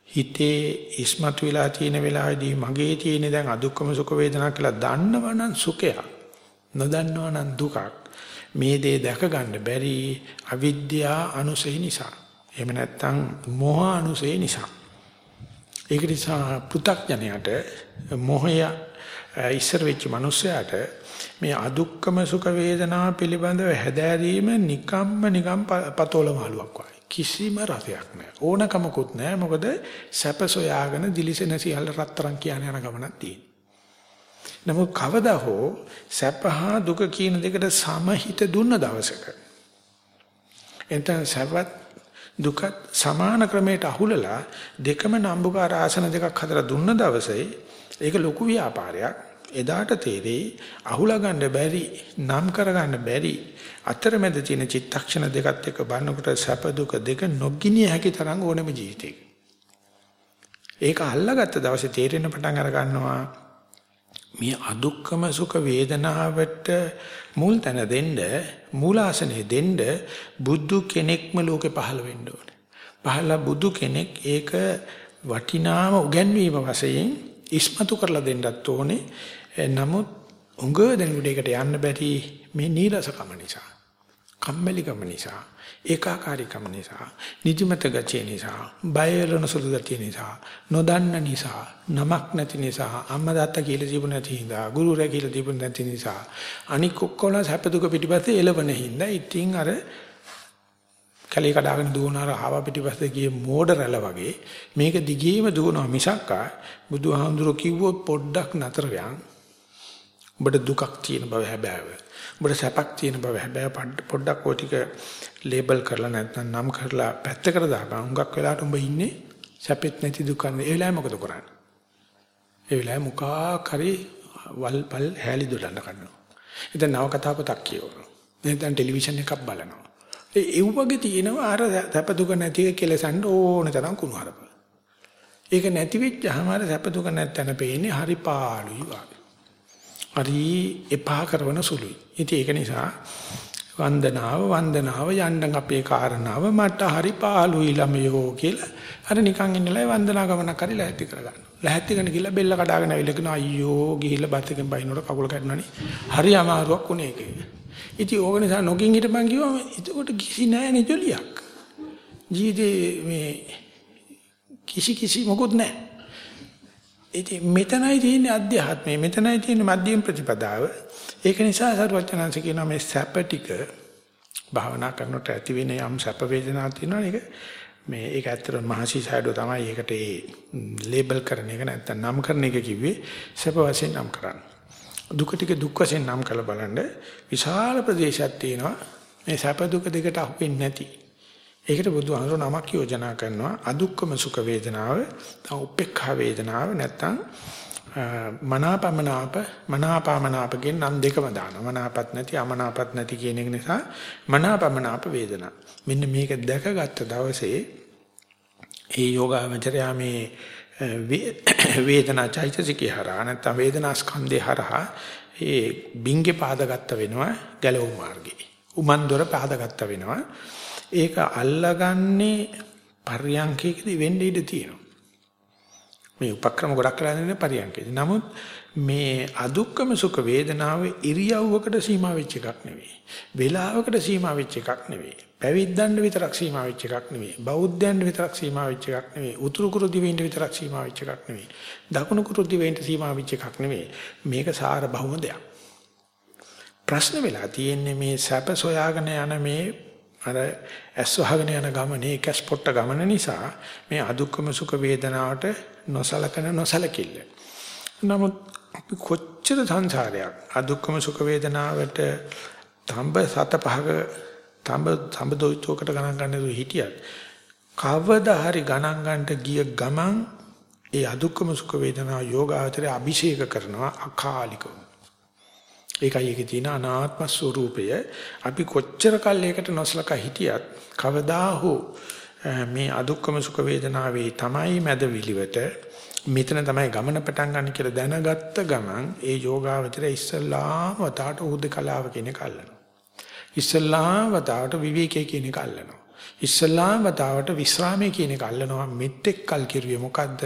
හිතේ ඉස්මතු වෙලා තියෙන වෙලාවේදී මගේ තියෙන දැන් අදුක්කම සුඛ වේදනා කියලා දන්නවනම් සුඛයක් නොදන්නවනම් දුකක් මේ දේ දැක ගන්න බැරි අවිද්‍යා අනුසය නිසා එහෙම නැත්නම් මෝහ අනුසය නිසා ඒක නිසා පෘ탁ජනයට මොහය ඉස්සර වෙච්ච මිනිස්සයාට මේ අදුක්කම සුඛ වේදනා පිළිබඳව හැදෑරීම නිකම්ම නිකම් පතෝල මාළුවක් වගේ. කිසිම රසයක් නැහැ. ඕනකමකුත් නැහැ. මොකද සැප සොයාගෙන දිලිසෙන සියල්ල රත්තරන් කියන යන ගමනක් තියෙන. නමුත් කවදා හෝ සැප හා දුක කියන දෙකට සමහිත දුන්න දවසක එතන සැපත් දුකත් සමාන ක්‍රමයට අහුලලා දෙකම නම්බුකාර ආසන දෙකක් හදලා දුන්න දවසේ ඒක ලොකු ව්‍යාපාරයක්. එදාට තේරෙයි අහුලා ගන්න බැරි නම් කරගන්න බැරි අතරමැද තියෙන චිත්තක්ෂණ දෙකත් එක්ක බලනකොට සැප දුක දෙක නොගිනිය හැකි තරම් ඕනෙම ජීවිතේ. ඒක අල්ලගත්ත දවසේ තේරෙන පටන් අර ගන්නවා මේ අදුක්කම සුඛ වේදනාවට මුල් තැන දෙන්න මූලාසනේ දෙන්න බුදු කෙනෙක්ම ලෝකේ පහළ වෙන්න ඕනේ. පහළ බුදු කෙනෙක් ඒක වටිනාම උගන්වීම වශයෙන් ඉස්මතු කරලා දෙන්නත් ඕනේ. නමුත් උඟ දෙනුඩේකට යන්න බැරි මේ නීරසකම නිසා. කම්මැලිකම නිසා, ඒකාකාරීකම නිසා, නිදිමත ගතිය නිසා, බය වෙන සුළු ගතිය නිසා, නොදන්න නිසා, නමක් නැති නිසා, අම්මා තාත්තා කියලා තිබුණ නැති නිසා, ගුරුවරයා කියලා තිබුණ නැති නිසා, අනික ඔක්කොම සැප දුක පිටිපස්සේ එළවන හින්දා ඉතින් අර කලේ කඩාගෙන දුවනාර ආව පිටිපස්සේ ගියේ මෝඩ රැළ වගේ මේක දිගේම දුවනවා මිසක්කා. බුදුහාමුදුරුවෝ කිව්වොත් පොඩ්ඩක් නතර වෙයන්. ඔබට දුකක් තියෙන බව හැබෑව. ඔබට සැපක් තියෙන බව හැබෑ පොඩ්ඩක් ඔය ටික ලේබල් කරලා නැත්නම් නම් කරලා පැත්තකට දාපන්. හුඟක් වෙලාවට උඹ ඉන්නේ සැපෙත් නැති දුක නේ ඒ වෙලාවේ මොකද කරන්නේ? ඒ වෙලාවේ මුකා කරි වල්පල් හැලි දොඩන්න කරනවා ඉතින් නව කතා පොතක් කියවනවා. නැත්නම් ටෙලිවිෂන් එකක් බලනවා. ඒ වගේ තියෙනවා අර සැප දුක නැති එක කෙලසන්න ඕන තරම් කුණුහරුප. ඒක නැති වෙච්චාම අර සැප දුක නැත්තන පේන්නේ හරි පාළුයි වගේ. හරි එපා කරන සුළුයි. ඉතින් ඒක නිසා වන්දනාව වන්දනාව යන්න අපේ කාරණාව මට හරි පාළුයි ළමයෝ කියලා අර නිකන් ඉන්නලා වන්දනා ගමනක් හරි ලැහැත්ති කරගන්න. ලැහැත්ති කරන කියලා බෙල්ල කඩාගෙන ඇවිල්ලා කියන අයියෝ ගිහිල්ලා බත් එකෙන් බයිනොට කකුල කැඩුණානේ. හරි අමාරුවක් උනේ ඒකේ. ඉතින් ඕක නිසා නොකින් හිටපන් කිව්වම එතකොට කිසි නෑනේ ජොලියක්. ජීවිතේ මේ කිසි කිසි මොකුත් නෑ. ඉතින් මෙතනයි තියෙන්නේ අධ්‍යාත්මය. මෙතනයි තියෙන්නේ මධ්‍යම ප්‍රතිපදාව. ඒක නිසා සරුවචනංශ කියනවා මේ සැප ටික භාවනා කරනකොට ඇති වෙන යම් සැප වේදනාවක් තියෙනවා නේද? මේ ඒක ඇත්තට මහසි සයිඩෝ තමයි ඒකට ඒ ලේබල් කරන එක නැත්තම් නම් කරන එක කිව්වේ සැප වශයෙන් නම් කරන්න. දුක ටික දුක් වශයෙන් නම් කරලා බලන්න විශාල ප්‍රදේශයක් තියෙනවා මේ සැප දුක දෙකට අහු වෙන්නේ නැති. ඒකට බුදුහාමර නමක් යෝජනා කරනවා අදුක්කම සුඛ වේදනාව, උපේක්ඛා වේදනාව නැත්තම් මනාපමනාප මනාපමනාප කියන නම් දෙකම දානවා. මනාපත් නැති අමනාපත් නැති කියන එක නිසා මනාපමනාප වේදනා. මෙන්න මේක දැකගත්ත දවසේ ඒ යෝගාවචරයා මේ වේදනා චෛතසිකේ හරහා නැත්නම් වේදනා ස්කන්ධේ හරහා ඒ බින්ගේ පාදගත්ත වෙනවා ගැලවු මාර්ගේ. උමන්දොර පාදගත්ත වෙනවා. ඒක අල්ලගන්නේ පර්යංකයකදී වෙන්න ඉඩ තියෙනවා. මේ උපක්‍රම ගොඩක් කරලා දෙන පරියන්කේදී. නමුත් මේ අදුක්කම සුඛ වේදනාව ඉරියව්වකට සීමා වෙච්ච එකක් නෙවෙයි. වේලාවකට සීමා වෙච්ච එකක් නෙවෙයි. පැවිද්දන්ට විතරක් සීමා වෙච්ච එකක් නෙවෙයි. බෞද්ධයන්ට විතරක් සීමා වෙච්ච එකක් නෙවෙයි. උතුරු කුරු දිවයින්ට විතරක් සීමා වෙච්ච එකක් නෙවෙයි. දකුණු කුරු දිවයින්ට සීමා වෙච්ච එකක් නෙවෙයි. මේක සාර බහුම දෙයක්. ප්‍රශ්න වෙලා තියෙන්නේ මේ සැප සොයාගෙන යන මේ අර ඇස් වහගෙන යන ගමනේ කැස්පොට්ට ගමන නිසා මේ අදුක්කම සුඛ වේදනාවට නොසලකන නොසලකිල්ල. නමුත් අපි කොච්චර සංසාරයක් අදුක්කම සුඛ වේදනාවට තඹ සත පහක තඹ තඹ දොයිතෝකට ගණන් ගන්න හිටියත් කවදා හරි ගණන් ගන්නට ගිය ගමන් ඒ අදුක්කම සුඛ වේදනා යෝගාචරය අභිෂේක කරනවා අකාලිකව. ඒකයි ඒකේ තියෙන අනාත්ම ස්වરૂපය. අපි කොච්චර කල් ඒකට නොසලකා හිටියත් කවදා හෝ මේ අදුක්කම සුඛ වේදනාවේ තමයි මැද විලිවට මෙතන තමයි ගමන පටන් ගන්න කියලා දැනගත්ත ගමන් ඒ යෝගාවචරය ඉස්සල්ලාම වතාවට උද්දකලාව කියන කල්ලනවා. ඉස්සල්ලාම වතාවට විවේකයේ කියන කල්ලනවා. ඉස්සල්ලාම වතාවට විශ්‍රාමයේ කියන කල්ලනවා. මෙතෙක් කල් කිරුවේ මොකද්ද?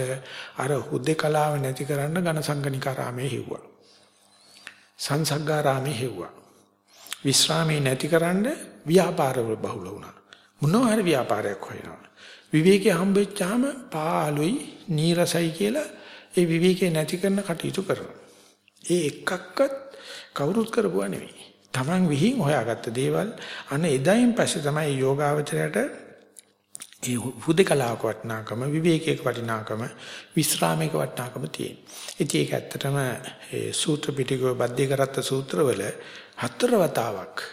අර උද්දකලාව නැති කරන්න ඝන සංගනිකාරාමයේ හිව්වා. සංසග්ගාරාමේ හෙව්වා. විශ්‍රාමේ නැතිකරන්න ව්‍යාපාරවල බහුල වුණා. මොනවා හරි ව්‍යාපාරයක් හොයනවා. විවේකයේ හම්බෙච්චාම පාළුයි නීරසයි කියලා ඒ විවේකේ නැති කරන කටයුතු කරනවා. ඒ එකක්වත් කවුරුත් කරපුවා නෙවෙයි. Taman විහිං හොයාගත්ත දේවල් අන්න එදායින් පස්සේ තමයි යෝගාවචරයට ඒ හුදකලාවක වටිනාකම විවේකයක වටිනාකම විස්රාමයක වටිනාකම තියෙන. ඉතින් ඒක ඇත්තටම ඒ සූත්‍ර පිටිකෝ බද්ධිකරත්ත සූත්‍රවල හතර වතාවක්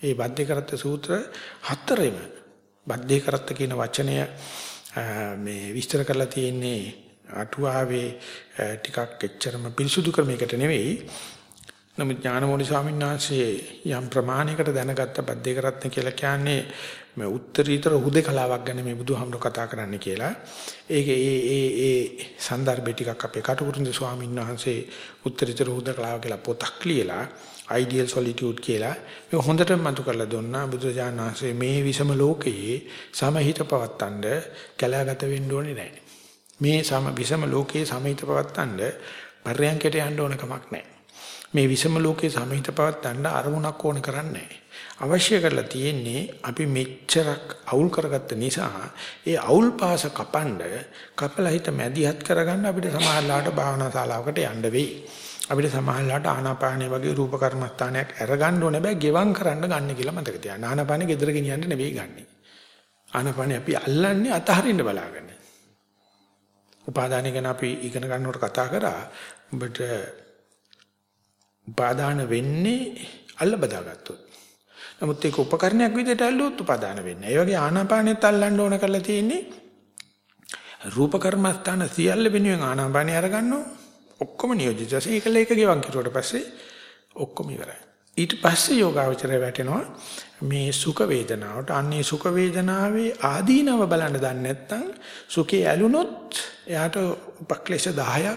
ඒ බද්ධිකරත්ත සූත්‍ර හතරෙම බද්ධිකරත්ත කියන වචනය මේ විස්තර කරලා තියෙන්නේ අටුවාවේ ටිකක් එච්චරම පිරිසුදු ක්‍රමයකට නෙවෙයි නමුත් ඥානමෝනි ස්වාමීන් වහන්සේ යම් ප්‍රමාණයකට දැනගත්ත බද්දේක රත්න කියලා කියන්නේ මේ උත්තරීතර හුදේකලාවක් ගැන මේ බුදුහාමුදුර කතා කරන්න කියලා. ඒක ඒ ඒ ඒ සන්දර්භය ටිකක් අපේ කටුකුරුන්ද ස්වාමීන් වහන්සේ උත්තරීතර හුදේකලාව කියලා පොතක් ලියලා ideal solitude කියලා මේක හොඳට මතු කරලා දුන්නා බුදුරජාණන් වහන්සේ මේ විසම ලෝකයේ සමහිත පවත්තන්න කැලෑගත වෙන්න ඕනේ නැහැ. මේ සම විසම ලෝකයේ සමහිත පවත්තන්න පර්යංකයට යන්න ඕන කමක් නැහැ. මේ විසම ලෝකේ සමහිත පවත්තන්න අරමුණක් ඕන කරන්නේ අවශ්‍ය කරලා තියෙන්නේ අපි මෙච්චරක් අවුල් කරගත්ත නිසා ඒ අවුල් පාස කපන්න කපලා හිත මැදිහත් කරගන්න අපිට සමාහලාට භාවනා ශාලාවකට යන්න වෙයි. අපිට සමාහලාට ආනාපානිය වගේ රූප කර්මස්ථානයක් අරගන්න ඕනේ බෑ ගෙවම් කරන්න ගන්න කියලා මතක තියාගන්න. ආනාපානිය gedara ගෙනියන්න නෙවෙයි ගන්නෙ. ආනාපානිය අපි අල්ලන්නේ අතහරින්න බලාගෙන. උපාදානය ගැන අපි ඉගෙන ගන්නකොට කතා කරා. ඔබට උපාදාන වෙන්නේ අල්ල බදාගත්තොත්. නමුත් ඒක උපකරණයක් විදිහට ඇල්ලුවොත් උපාදාන වෙන්නේ. ඒ වගේ ආනාපානෙත් අල්ලන්න ඕන කරලා තියෙන්නේ රූප කර්මස්ථාන සියල්ල වෙනුවෙන් ආනාපානෙ අරගන්නවා. ඔක්කොම නියෝජිතස ඒකල එක ගෙවන් කිරුවට පස්සේ ඔක්කොම ඉවරයි. ඊට පස්සේ යෝගාවචරය වැටෙනවා මේ සුඛ වේදනාවට. අන්නේ සුඛ වේදනාවේ ආදීනව බලන්න දන්නේ නැත්නම් සුඛේ ඇලුනොත් එයාට උපක්ලේශ 10ක්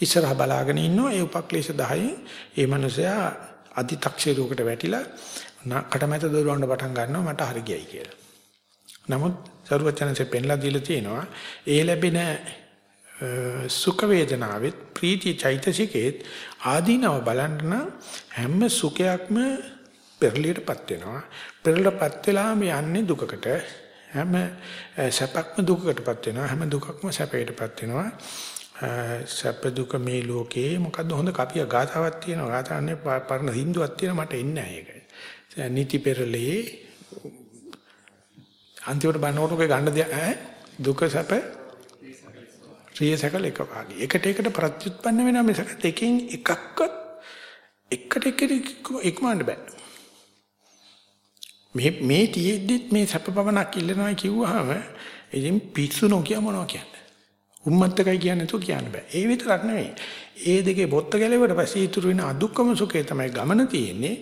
ඉස්සරහ බලාගෙන ඉන්නවා ඒ උපක්ලේශ 10න් ඒ මනුස්සයා අදි탁ෂේරුවකට වැටිලා කටමැත දොරවන්න පටන් ගන්නවා මට හරි ගියයි කියලා. නමුත් සරුවචනසේ පෙන්ලා දීලා තියෙනවා ඒ ලැබෙන සුඛ වේදනාවෙත් ප්‍රීති චෛතසිකේත් ආදීනව බලන්න නම් හැම සුඛයක්ම පෙරලියටපත් වෙනවා. පෙරලපත් වෙලාම යන්නේ දුකකට. හැම සැපක්ම දුකකටපත් වෙනවා. හැම දුකක්ම සැපයටපත් වෙනවා. සැප දුක මේ ලෝකේ මොකද්ද හොඳ කපිය ගාතාවක් තියෙනවා. ගාතාවන්නේ පරණ හින්දුවක් තියෙනවා මට එන්නේ නැහැ ඒක. නීති පෙරලේ අන්තිමට බannකොට ඔක ගන්න දෙයක් ඈ දුක සැප ශ්‍රිය සැකල එක වාගේ. එකට එකට ප්‍රත්‍යুৎපන්න වෙනා මිසක දෙකෙන් එකක්වත් එකට එකට ඉක්මවන්න බෑ. මේ මේ තියෙද්දිත් මේ සැප පවණක් ඉල්ලනවා කිව්වහම ඉතින් පිස්සු නොකිය මොනවා කියන්නේ. උම්මත්තකයි කියන්නේ તો කියන්න බෑ. ඒ විතරක් නෙවෙයි. ඒ දෙකේ බොත්ත ගැලෙවට පස්සේ ඉතුරු වෙන අදුක්කම සුඛය තමයි ගමන තියෙන්නේ.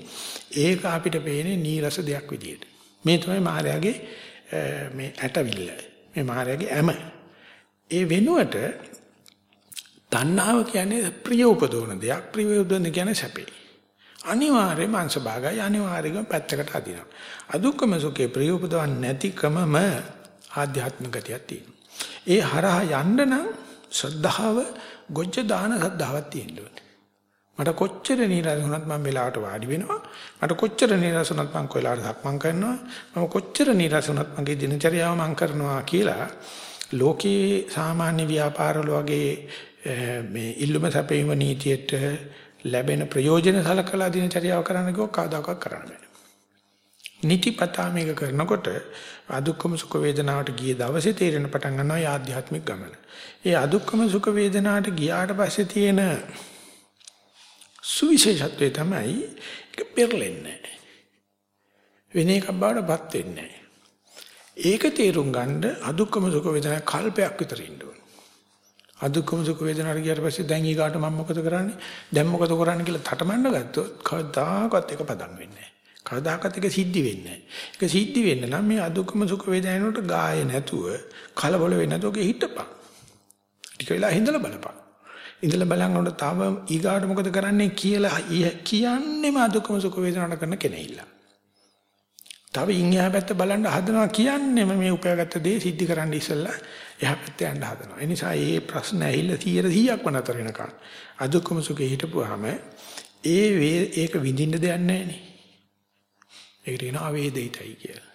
ඒක අපිට පේන්නේ නීරස දෙයක් විදියට. මේ තමයි මහරයාගේ මේ ඇටවිල්ල. මේ මහරයාගේ ඇම. ඒ වෙනුවට තණ්හාව කියන්නේ ප්‍රිය උපදවන දෙයක්. ප්‍රිය උපදවන කියන්නේ සැපේ. අනිවාර්යයෙන්ම අංශ භාගයි අනිවාර්යයෙන්ම පැත්තකට අදිනවා. අදුක්කම සුඛේ ප්‍රිය උපදවන්නේ නැතිකමම ආධ්‍යාත්මික ගතියක් තියෙනවා. ඒ හරහා යන්න නම් ශ්‍රද්ධාව ගොජ්ජ දාන ශ්‍රද්ධාවක් තියෙන්න ඕනේ. මට කොච්චර නිරසුණත් මම වෙලාවට වාඩි වෙනවා. මට කොච්චර නිරසුණත් මම කොයිලාට සක්මන් කරනවා. මම කොච්චර නිරසුණත් මගේ දිනචරියාව මම කරනවා කියලා ලෝකේ සාමාන්‍ය ව්‍යාපාරවල වගේ මේ ඉල්ලුම සැපීම නීතියට ලැබෙන ප්‍රයෝජන සලකලා දිනචරියාව කරන්න කිව්වොත් කවදාකවත් කරන්න බෑ. නිතිපතා මේක කරනකොට අදුක්කම සුඛ වේදනාවට ගිය දවසේ තේරෙන පටන් ගන්නවා ඒ ආධ්‍යාත්මික ගමන. ඒ අදුක්කම සුඛ වේදනාවට ගියාට පස්සේ තියෙන සුවිශේෂත්වය තමයි ඒක පෙරලෙන්නේ. වෙන එකක් බවටපත් වෙන්නේ ඒක තේරුම් ගන්න අදුක්කම සුඛ වේදනා කල්පයක් විතර ඉන්න ඕන. අදුක්කම සුඛ වේදනාවට ගියාට පස්සේ දැන් ඊගාට මම මොකද කරන්නේ? දැන් මොකද කරන්නේ කියලා තටමඬ ගත්තොත් කවදාකවත් ඒක පදම් වෙන්නේ නැහැ. කවදාකවත් ඒක සිද්ධි වෙන්නේ නැහැ. ඒක සිද්ධි වෙන්න නම් මේ අදුක්කම සුඛ වේදනාවට ගාය නැතුව කලබල වෙන්නේ නැතුව හිටපන්. ටික වෙලා හිඳලා බලපන්. ඉඳලා බලනකොට තව ඊගාට මොකද කරන්නේ කියලා කියන්නේම අදුක්කම සුඛ වේදනාවට කරන කෙනෙක් තව ඉන්හියා පැත්ත බලන්න හදනවා කියන්නේම මේ උපයාගත්ත දේ සිද්ධ කරන්න ඉස්සෙල්ලා එහා පැත්තේ යන්න හදනවා. ඒ නිසා මේ ප්‍රශ්න ඇහිලා 100%ක්ම නතර වෙනකන් අදුක්කම සුඛේ හිටපුවාම ඒ ඒක විඳින්න දෙයක් නැහැ නේ. ඒකට කියනවා අවේදිතයි කියලා.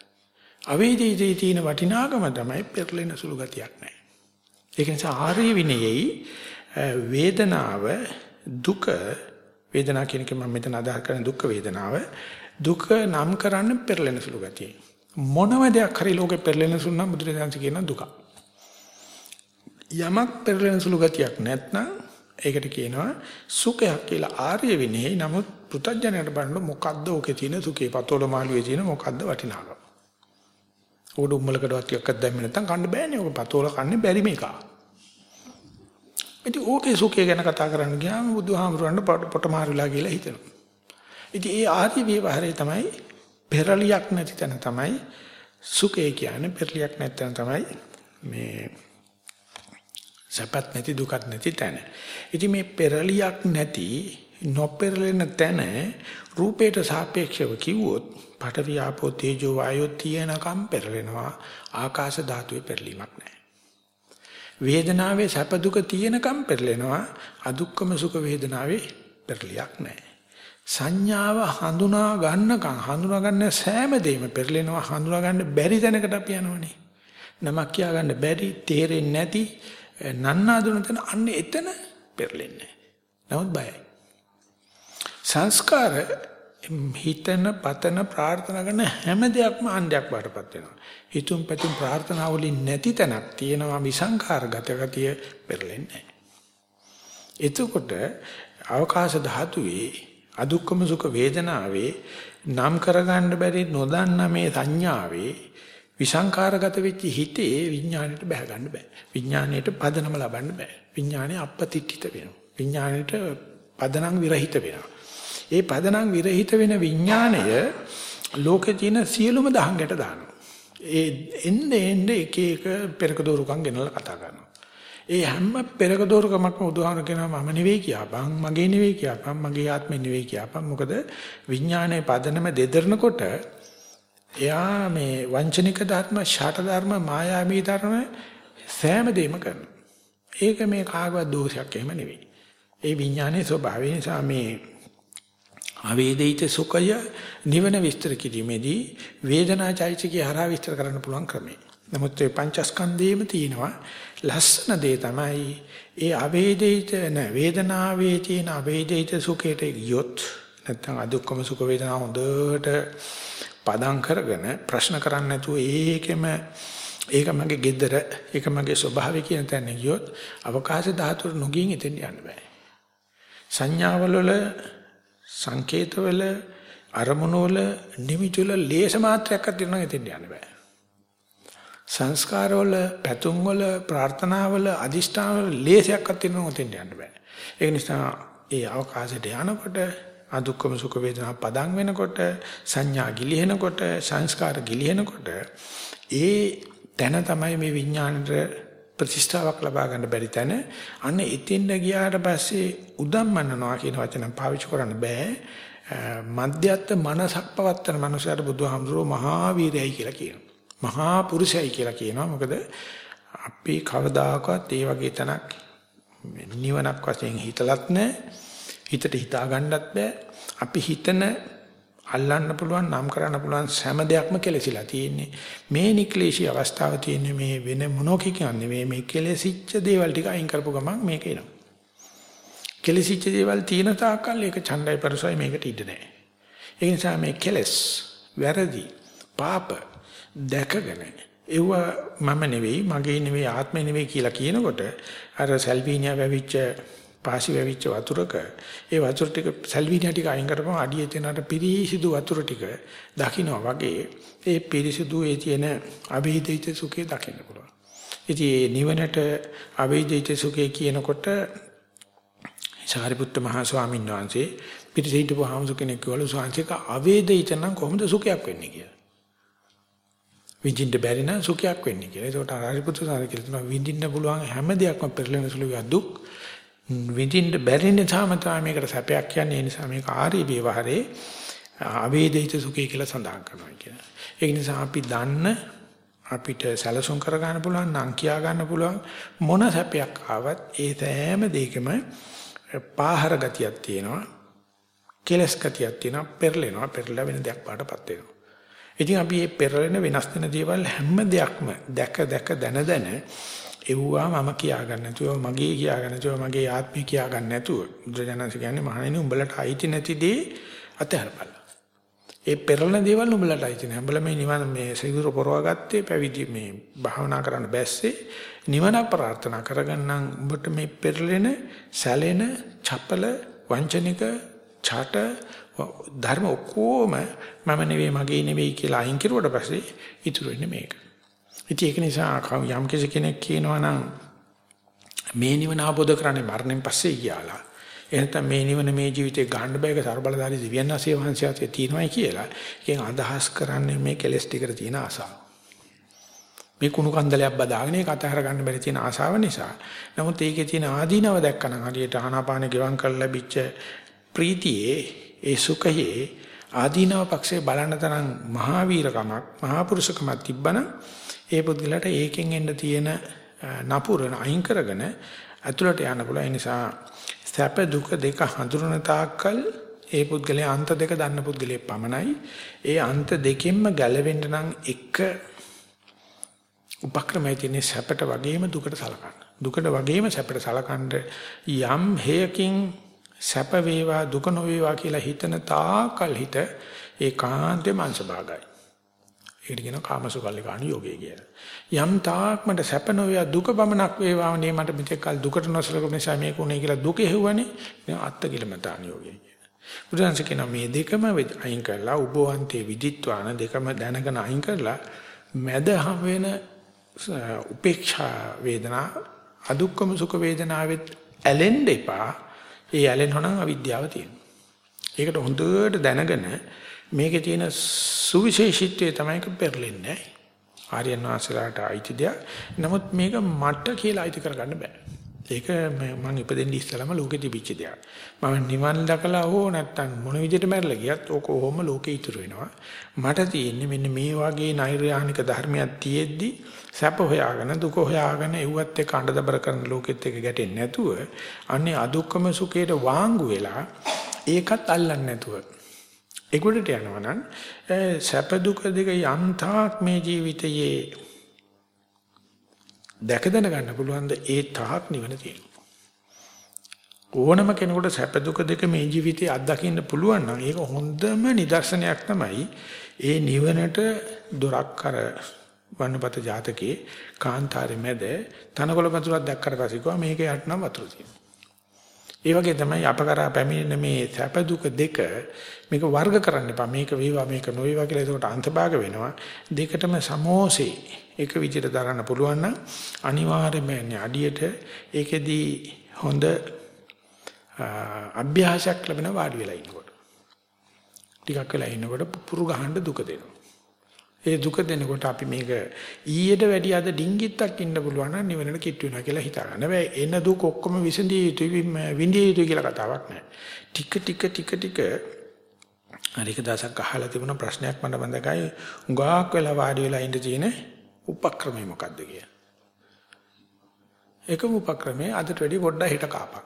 අවේදිතේ තියෙන වටිනාකම තමයි පෙරලෙන සුළු ගතියක් නැහැ. ඒක නිසා ආර්ය විනයෙහි වේදනාව දුක වේදනාව කියන එක මම මෙතන අදහස් කරන දුක් වේදනාව දුක නම් කරන්න පෙරලෙන සුළු ගතිය. මොනම දෙයක් හරි ලෝකේ පෙරලෙන සුළු නම් බුදුරජාණන් කියන දුක. යමක් පෙරලෙන සුළු ගතියක් නැත්නම් ඒකට කියනවා සුඛයක් කියලා ආර්ය විනයයි නමුත් පුතඥයට බලන්න මොකද්ද ඕකේ තියෙන සුඛේ පතෝල මාළුවේ තියෙන මොකද්ද වටිනාකම. උඩ උම්මලකටවත් ටිකක් දැම්මේ නැත්නම් කන්න බෑනේ. ඔක පතෝල කන්නේ බැරි මේක. ඉතින් ඕකේ සුඛය ගැන කතා කරන්න ගියාම බුදුහාමුදුරන්ට පොට මාරුලා කියලා හිතෙනවා. ඉතින් ඒ ආදි විවහරේ තමයි පෙරලියක් නැති තැන තමයි සුඛය කියන්නේ පෙරලියක් නැති තැන තමයි මේ සැපත් නැති දුකත් නැති තැන. ඉතින් මේ පෙරලියක් නැති නොපෙරලෙන තැන රූපයට සාපේක්ෂව කිව්වොත් පඨවි ආපෝ තේජෝ වායෝ තියෙනකම් පෙරලෙනවා ආකාශ ධාතුවේ පෙරලීමක් නැහැ. වේදනාවේ සැප දුක තියෙනකම් පෙරලෙනවා අදුක්කම සුඛ වේදනාවේ පෙරලියක් නැහැ. සංඥාව හඳුනා ගන්නකම් හඳුනා ගන්න සෑම දෙයක්ම පෙරලෙනවා හඳුනා ගන්න බැරි තැනකට අපි යනවනේ. නමක් කියා ගන්න බැරි තේරෙන්නේ නැති නන්නාඳුන තැන අන්න එතන පෙරලෙන්නේ. නමුත් බයයි. සංස්කාර හිතන පතන ප්‍රාර්ථනා කරන හැම දෙයක්ම අන්දයක් බාටපත් වෙනවා. හිතුම් පැතුම් ප්‍රාර්ථනා වලින් නැති තැනක් තියෙනවා විසංකාරගත ගතිය පෙරලෙන්නේ එතකොට අවකාශ ධාතුවේ අදුක්කම සුඛ වේදනාවේ නම් කරගන්න බැරි නොදන්න මේ සංඥාවේ විසංකාරගත වෙච්ච හිතේ විඥාණයට බහ ගන්න බෑ. විඥාණයට පදනම ලබන්න බෑ. විඥාණය අපපතිත්‍ිත වෙනවා. විඥාණයට පදනම් විරහිත වෙනවා. ඒ පදනම් විරහිත වෙන විඥාණය ලෝකේ තියෙන සියලුම දහංගට දානවා. ඒ එන්නේ එන්නේ එක එක පෙරක දෝරුකම් ගෙනලා කතා කරනවා. ඒ හැම පෙරක දෝරකමක්ම උදාහරණ කියනවා මම නෙවෙයි කියපන් මගේ නෙවෙයි කියපන් මගේ ආත්මෙ නෙවෙයි කියපන් මොකද විඥානයේ පදනම දෙදරනකොට එයා මේ වංචනික ධර්ම ෂාට ධර්ම මායාමී ධර්ම සෑම දෙයක්ම කරනවා ඒක මේ කාගවත් දෝෂයක් එහෙම නෙවෙයි ඒ විඥානයේ ස්වභාවය නිසා මේ අවේදිත සුඛය නිවන විස්තර කිරීමේදී වේදනා චෛතසිකය හරහා විස්තර කරන්න පුළුවන් ක්‍රමය. නමුත් මේ පංචස්කන්ධයේම තියෙනවා ලස්සන දේ තමයි ඒ අවේදිත න වේදනාවේ තියෙන අවේදිත සුඛයට ගියොත් නැත්නම් අදුක්කම සුඛ වේදනා හොඳට පදම් කරගෙන ප්‍රශ්න කරන්නේ නැතුව ඒකෙම ඒක මගේ gedara ඒක මගේ ස්වභාවය කියන තැන ගියොත් අවකාශ ධාතුර නොගින් එතෙන් යන්න බෑ. සංඥාවල වල සංකේතවල අරමුණවල නිමිතිවල ලේස මාත්‍රයක්වත් දෙනවා එතෙන් යන්න බෑ. සංස්කාරවල පැතුම්වල ප්‍රාර්ථනාවල අදිෂ්ඨානවල ලේසයක්වත් දෙනවා එතෙන් යන්න බෑ. ඒ නිසා ඒ අවකාශයට යනකොට අදුක්කම සුඛ වේදනා පදන් වෙනකොට සංඥා ගිලිහෙනකොට සංස්කාර ගිලිහෙනකොට ඒ තැන තමයි මේ විඥාණයට ප්‍රතිෂ්ඨාවක් ලබා ගන්න බැරි තැන අන්න එතෙන්ද ගියාට පස්සේ උදම්මනනවා කියන වචන පාවිච්චි කරන්න බෑ. මධ්‍යස්ථ මනසක් පවත්තන මනුස්සයාට බුදුහාමුදුරුවෝ මහා වීරයයි කියලා කියනවා. මහා පුරුෂයයි කියලා කියනවා. මොකද අපි කවදාකවත් ඒ වගේ තැනක් නිවනක් වශයෙන් හිතලත් නැහැ හිතට හිතා ගන්නත් බෑ. අපි හිතන අල්ලන්න පුළුවන් නම් කරන්න පුළුවන් හැම දෙයක්ම කෙලසිලා තියෙන්නේ. මේ නික්ලේශී අවස්ථාව තියෙන්නේ මේ වෙන මොනෝකී කියන්නේ මේ මේ කෙලසිච්ච දේවල් ටික අයින් කරපු ගමන් මේක එනවා. කෙලසිච්ච දේවල් තියෙන තාක්කල් ඒක ඡණ්ඩයි පරිසයි මේකට ඉඩ නැහැ. ඒ නිසා මේ කෙලස් වැරදි පාප දැකගෙන ඒව මම නෙවෙයි මගේ නෙවෙයි ආත්මේ නෙවෙයි කියලා කියනකොට අර සල්විනියා වැවිච්ච පාසි වැවිච්ච වතුරක ඒ වතුර ටික සල්විනියා ටික අයින් කරපුවම අඩියේ තියෙනට පිරිසිදු වතුර ටික දකින්න වගේ ඒ පිරිසිදු ඒ තියෙන අභිහිත සුඛේ දකින්න පුළුවන්. ඉතින් මේ නිවනට අභිහිත සුඛේ කියනකොට සාරිපුත්ත මහ ස්වාමීන් වහන්සේ පිරිසිදු වහමසු කෙනෙක් කිව්වලු සාංශික අවේදිත නම් කොහොමද සුඛයක් වෙන්නේ කියලා. විඳින්න බැරි නම් සුඛයක් වෙන්නේ කියලා. ඒකට ආරිපුත්‍ර සාරි කියලා තුන විඳින්න පුළුවන් හැම දෙයක්ම පෙරලෙන සුළු දුක් විඳින්න බැරි නිසාම තමයි මේකට සැපයක් කියන්නේ. ඒ නිසා මේක ආර්ය ව්‍යවහරේ අවේදිත සුඛය කියලා සඳහන් කරනවා කියන. ඒ නිසා අපි දන්න අපිට සැලසුම් කර ගන්න පුළුවන් නම් කියා ගන්න පුළුවන් මොන සැපයක් ආවත් ඒ සෑම දෙයකම පාහර ගතියක් තියෙනවා. කෙලස් ගතියක් තියෙනවා. පෙරලෙනවා. පෙරලා වෙන දෙයක් පාටපත් වෙනවා. ඉතින් අපි මේ පෙරලෙන වෙනස් වෙන දේවල් හැම දෙයක්ම දැක දැක දන දන එව්වා මම කියා ගන්න නැතුව මගේ කියා ගන්න නැතුව මගේ ආත්මය කියා ගන්න නැතුව බුදුරජාණන්ස කියන්නේ මහණෙනි උඹලට අයිති නැති දේ අතහැරපළ. ඒ පෙරලන දේවල් උඹලට අයිති නැහැ. උඹලා මේ නිවන මේ සිගුරු පොරවගත්තේ පැවිදි මේ භාවනා කරන්න බැස්සේ නිවන ප්‍රාර්ථනා කරගන්නම් උඹට මේ පෙරලෙන සැලෙන චපල වංචනික ඡාට ධර්ම ඔක්කොම මම නෙවෙයි මගේ නෙවෙයි කියලා අයින් කරුවට පස්සේ ඉතුරු වෙන්නේ මේක. ඉතින් ඒක නිසා යම් කෙනෙක් කියනවා නම් මේ නිවන අවබෝධ කරන්නේ මරණයෙන් පස්සේ කියලා. එහෙනම් මේ නිවන මේ ජීවිතේ ගන්න බෑක ਸਰබලදාරි දිව්‍යන් ආසේ වහන්සයාතේ තියෙනවායි කියලා. ඒකෙන් අදහස් කරන්නේ මේ කෙලස් ටිකට තියෙන ආසාව. මේ කුණු කන්දලයක් බදාගෙන ඒක අතහර ගන්න බැරි තියෙන ආසාව නිසා. නමුත් ඒකේ තියෙන ආදීනව දැක්කනම් හරියට ආනාපාන ගෙවම් කරලා ලැබිච්ච ප්‍රීතියේ ඒ සුඛයේ ආදීනව පක්ෂේ බලන්න තරම් මහාවීරකමක් මහාපුරුෂකමක් තිබ්බනම් ඒ පුද්ගලට ඒකෙන් එන්න තියෙන නපුරන අයින් කරගෙන ඇතුළට යන්න පුළුවන්. ඒ නිසා සැප දුක දෙක හඳුනන තාක්කල් ඒ පුද්ගලයා අන්ත දෙක දන්න පුද්ගලයෙක් පමණයි. ඒ අන්ත දෙකෙන්ම ගැලවෙන්න නම් එක උපක්‍රමය තියෙන සැපට වගේම දුකට සලකන්න. දුකට වගේම සැපට සලකන්න යම් හේයකින් සැප වේවා දුක නොවේවා කියලා හිතන තාකල් හිත ඒකාන්තේ මනස භාගයි. ඒකට කියනවා කාමසුකල්ලිකාණ යෝගය කියලා. යම් තාක් මට සැප නොවේ දුක බමනක් වේවා නේ මට මෙතෙක් කල දුකට නොසලකපු නිසා මේක උනේ කියලා දුක හෙව්වනේ. දැන් අත්ත කිලමතාණ යෝගය කියලා. බුදුන්ස කියන මේ දෙකම අයින් කරලා උභවන්තේ විදිත්වාන දෙකම දැනගෙන අයින් කරලා මැද හැම වෙන උපේක්ෂා වේදනා අදුක්කම සුඛ වේදනාවෙත් ඇලෙන්න එපා. ඒ ඇලෙනවා නම් අවිද්‍යාව තියෙනවා. ඒකට හොඳට දැනගෙන මේකේ තියෙන සුවිශේෂීත්වය තමයි පෙරලෙන්නේ ආර්යයන් වහන්සේලාට අයිති දෙයක්. නමුත් මේක මට කියලා අයිති කරගන්න බෑ. ඒක මම ඉපදෙන්න ඉස්සලම ලෝකෙ තිබිච්ච දෙයක්. මම නිවන් දැකලා හෝ නැත්තම් මොන විදිහට මැරලා ගියත් ඕක කොහොම ලෝකෙ ඉතුරු වෙනවා. මට තියෙන්නේ මෙන්න මේ වගේ නෛර්යානික ධර්මයක් තියෙද්දි සැප හොයාගෙන දුක හොයාගෙන එව්වත් එක්ක අඬදබර කරන ලෝකෙත් එක්ක ගැටෙන්නේ නැතුව අන්නේ අදුක්කම සුඛයට වාංගු වෙලා ඒකත් අල්ලන්නේ නැතුව ඒකට යනවා නම් සැප දුක දෙක යන්තාක් මේ ජීවිතයේ දැක දැන ගන්න පුළුවන් ද ඒ තාක් නිවන තියෙනවා ඕනම කෙනෙකුට සැප දුක දෙක මේ ජීවිතේ අත්දකින්න පුළුවන් නම් ඒක හොඳම නිදර්ශනයක් තමයි ඒ නිවනට දොරක් කර වන්නපත ජාතකයේ කාන්තාරේ මැද තනකොළ වතුරක් දැක්කට පස්සේ කිව්වා මේක යටනම් වතුර තියෙනවා. ඒ වගේ තමයි අප කරා පැමිණෙන මේ සැප දුක දෙක මේක වර්ග කරන්න එපා. මේක වේවා මේක නොවේවා කියලා ඒකට අන්තභාග වෙනවා. දෙකටම සමෝසේ එක විදිහට දරන්න පුළුවන් නම් අනිවාර්යයෙන්ම අඩියට ඒකෙදී හොඳ අභ්‍යාසයක් ලැබෙන වාඩි වෙලා ඉන්නකොට. ටිකක් වෙලා ඉන්නකොට පුපුරු ගහන්න දුක දෙනවා. ඒ දුක දෙනකොට අපි මේක ඊයට වැඩි අද ඩිංගිත්තක් ඉන්න පුළුවන් නම් නිවනට කිට් වෙනවා කියලා හිතා ගන්න. හැබැයි එන දුක ඔක්කොම විසඳිය යුතුයි විඳිය යුතුයි කියලා කතාවක් නැහැ. ටික ටික ටික ටික අනික දවසක් අහලා තිබුණ ප්‍රශ්නයක් මට මතකයි. උගාක් වෙලා වාඩි වෙලා ඉඳ තියෙන උපක්‍රමය මොකද්ද කියලා. එකම උපක්‍රමයේ අදට වැඩි පොඩ්ඩක් හිට කාපක්.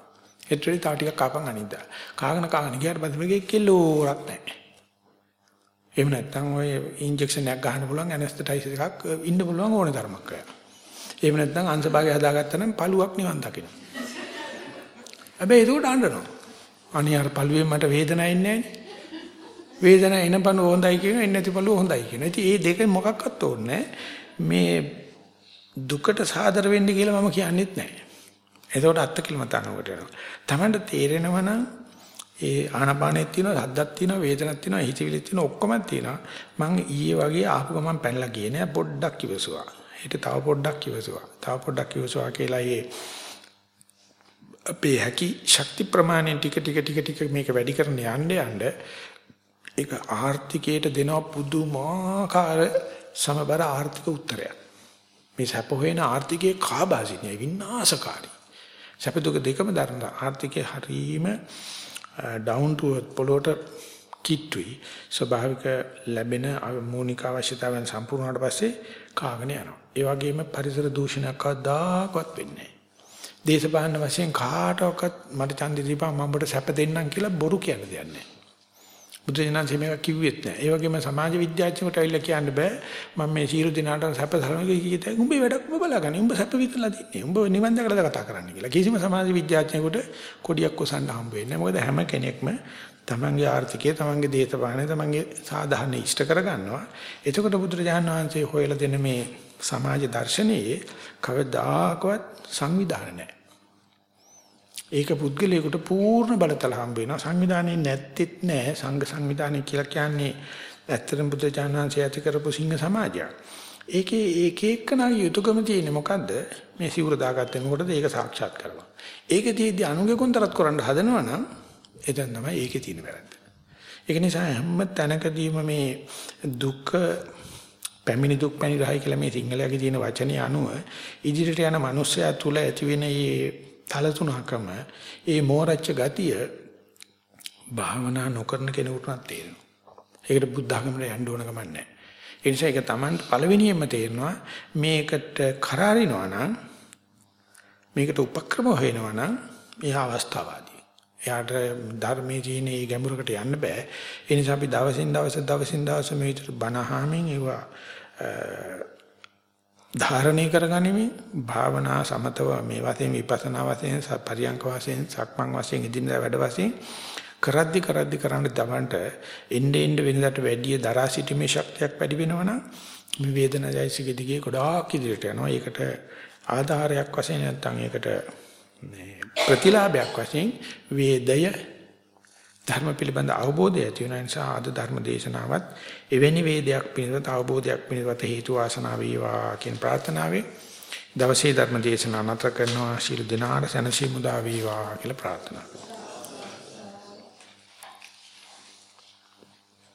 හෙට වැඩි තව ටිකක් කාපන් අනිද්දා. කාගෙන කාගෙන ගියාට පස්සේ මේකේ කිලෝරක් නැහැ. එහෙම නැත්නම් ඔය ඉන්ජෙක්ෂන් එකක් ගන්න පුළුවන් ඇනස්තටයිසර් එකක් ඉන්න පුළුවන් ඕනේ තරමක් අය. එහෙම නැත්නම් අංශභාගය හදාගත්තා නම් පළුවක් නිවන් දකින්න. හැබැයි ඒක උඩ අනේ අර පළුවේ මට වේදනාවක් ඉන්නේ වේදනාව එන පණුව හොඳයි කියනවා එන්නේ නැති පළුව හොඳයි කියනවා. ඉතින් මේ දෙක මොකක්වත් ඕනේ මේ දුකට සාදර වෙන්න කියලා මම කියන්නෙත් නැහැ. එතකොට අත්ති කිලමතනකට යනවා. Tamanට තේරෙනවා නම් ඒ ආනපානෙත් තියෙනවා සද්දක් තියෙනවා වේදනක් තියෙනවා හිතවිලිත් තියෙනවා ඔක්කොම තියෙනවා. මම ඊයේ වගේ ආපු ගමන් පැනලා ගියේ නෑ පොඩ්ඩක් ඉවසුවා ඊට තව පොඩ්ඩක් ඉවසුවා තව පොඩ්ඩක් ඉවසුවා කියලා ඒ අපේ හැකි ශක්ති ප්‍රමාණය ටික ටික ටික ටික මේක වැඩි කරන යන්න යන්න ඒක ආර්ථිකයට දෙන පුදුමාකාර සමබර ආර්ථික උත්තරයක්. මේ සැප හොයන ආර්ථිකයේ කාබාසිනිය විනාශකාරී. සැප දුක දෙකම දරන ආර්ථිකයේ හරීම down to earth පොළොට කිට්ටුයි ස්වභාවික ලැබෙන මූලික අවශ්‍යතාවයන් සම්පූර්ණ වුණාට පස්සේ කාගෙන යනවා. ඒ වගේම පරිසර දූෂණයක් කවදාකවත් වෙන්නේ නැහැ. දේශපාලන වශයෙන් කාටවත් මට ඡන්දෙ දීපන් මම ඔබට සැප දෙන්නම් කියලා බොරු කියන දෙයක් නැහැ. බුදුජනන්සේ මේක කිව්වෙත් නෑ. ඒ වගේම සමාජ විද්‍යාඥයෙකුට ඇවිල්ලා කියන්න බෑ මම මේ සීරු දිනාට සැප සලන කීයද උඹේ වැඩක් ඔබ බලාගන්න. උඹ සැප විතරලා දින්නේ. උඹ නිවන් දැකලා කතා කරන්න කියලා. කිසිම සමාජ විද්‍යාඥයෙකුට කොඩියක් ඔසන්න හම්බ වෙන්නේ නෑ. මොකද හැම කෙනෙක්ම තමන්ගේ ආර්ථිකය, තමන්ගේ දේශපාලනය, තමන්ගේ සාධාරණ ඉෂ්ට කරගන්නවා. එතකොට බුදුරජාණන් වහන්සේ හොයලා දෙන මේ සමාජ දර්ශනයේ කවදාකවත් සංවිධානය නැහැ. ඒක පුද්ගලයාට පූර්ණ බලතල හම්බ වෙනවා. සංවිධානයේ නැත්තේත් නෑ. සංඝ සංවිධානය කියලා කියන්නේ ඇත්තටම බුද්ධ ඥානංශය ඇති කරපු සිංහ සමාජයක්. ඒකේ ඒක එක්කනාගේ යුතුයකම තියෙන්නේ මොකද්ද? මේ සිවුර දාගත්තේ මොකටද? ඒක සාක්ෂාත් කරගන්න. ඒකේ තියෙද්දි අනුගේ කොන්තරත් කරන්න හදනවා නම් එතන තමයි ඒකේ තියෙන වැරද්ද. ඒක නිසා හැම තැනකදීම මේ දුක පැමිණි දුක් පැණි රහයි කියලා මේ සිංහලයේ තියෙන වචනේ අනුව ඉදිරියට යන මනුස්සයා තුල ඇතිවෙන මේ තලතුණකම ඒ මෝරච්ච ගතිය භාවනා නොකරන කෙනෙකුට තේරෙනවා. ඒකට බුද්ධ ධර්මයට යන්න ඕන ගමන් නැහැ. ඒ නිසා ඒක Taman පළවෙනියෙන්ම තේරෙනවා මේකට කරාරිනවා නම් මේකට උපක්‍රම හොයනවා නම් එයා අවස්ථාවාදී. එයාට ධර්මයේ තියෙන ඒ ගැඹුරකට යන්න බෑ. ඒ නිසා අපි දවසින් දවස දවසින් දවස මේ විතර බණහාමින් ඒවා ධාරණය කරගනිමින් භාවනා සමතව මේ වශයෙන් විපස්සනා වශයෙන් පරියංක වශයෙන් සක්මන් වශයෙන් ඉදින්දා වැඩ වශයෙන් කරද්දි කරද්දි කරන්න තමන්ට එnde end වෙනදාට වැඩි දරා සිටීමේ ශක්තියක් වැඩි වෙනවනම් මේ වේදනාවයිසික දිගේ ගොඩාක් ඉදිරියට යනවා. ඒකට ආධාරයක් වශයෙන් නැත්නම් ඒකට ප්‍රතිලාභයක් වශයෙන් වේදය ධර්ම පිළිබඳ අවබෝධය ඇති වෙන නිසා අද ධර්ම දේශනාවත් එවැනි වේදයක් පිළිබඳ අවබෝධයක් පිළිබඳ හේතු වාසනා වේවා කියන ප්‍රාර්ථනාවෙන් දවසේ ධර්ම දේශනාව නතර කරනවා. ශිරු දිනාර සනසි මුදා වේවා කියලා ප්‍රාර්ථනා කරනවා.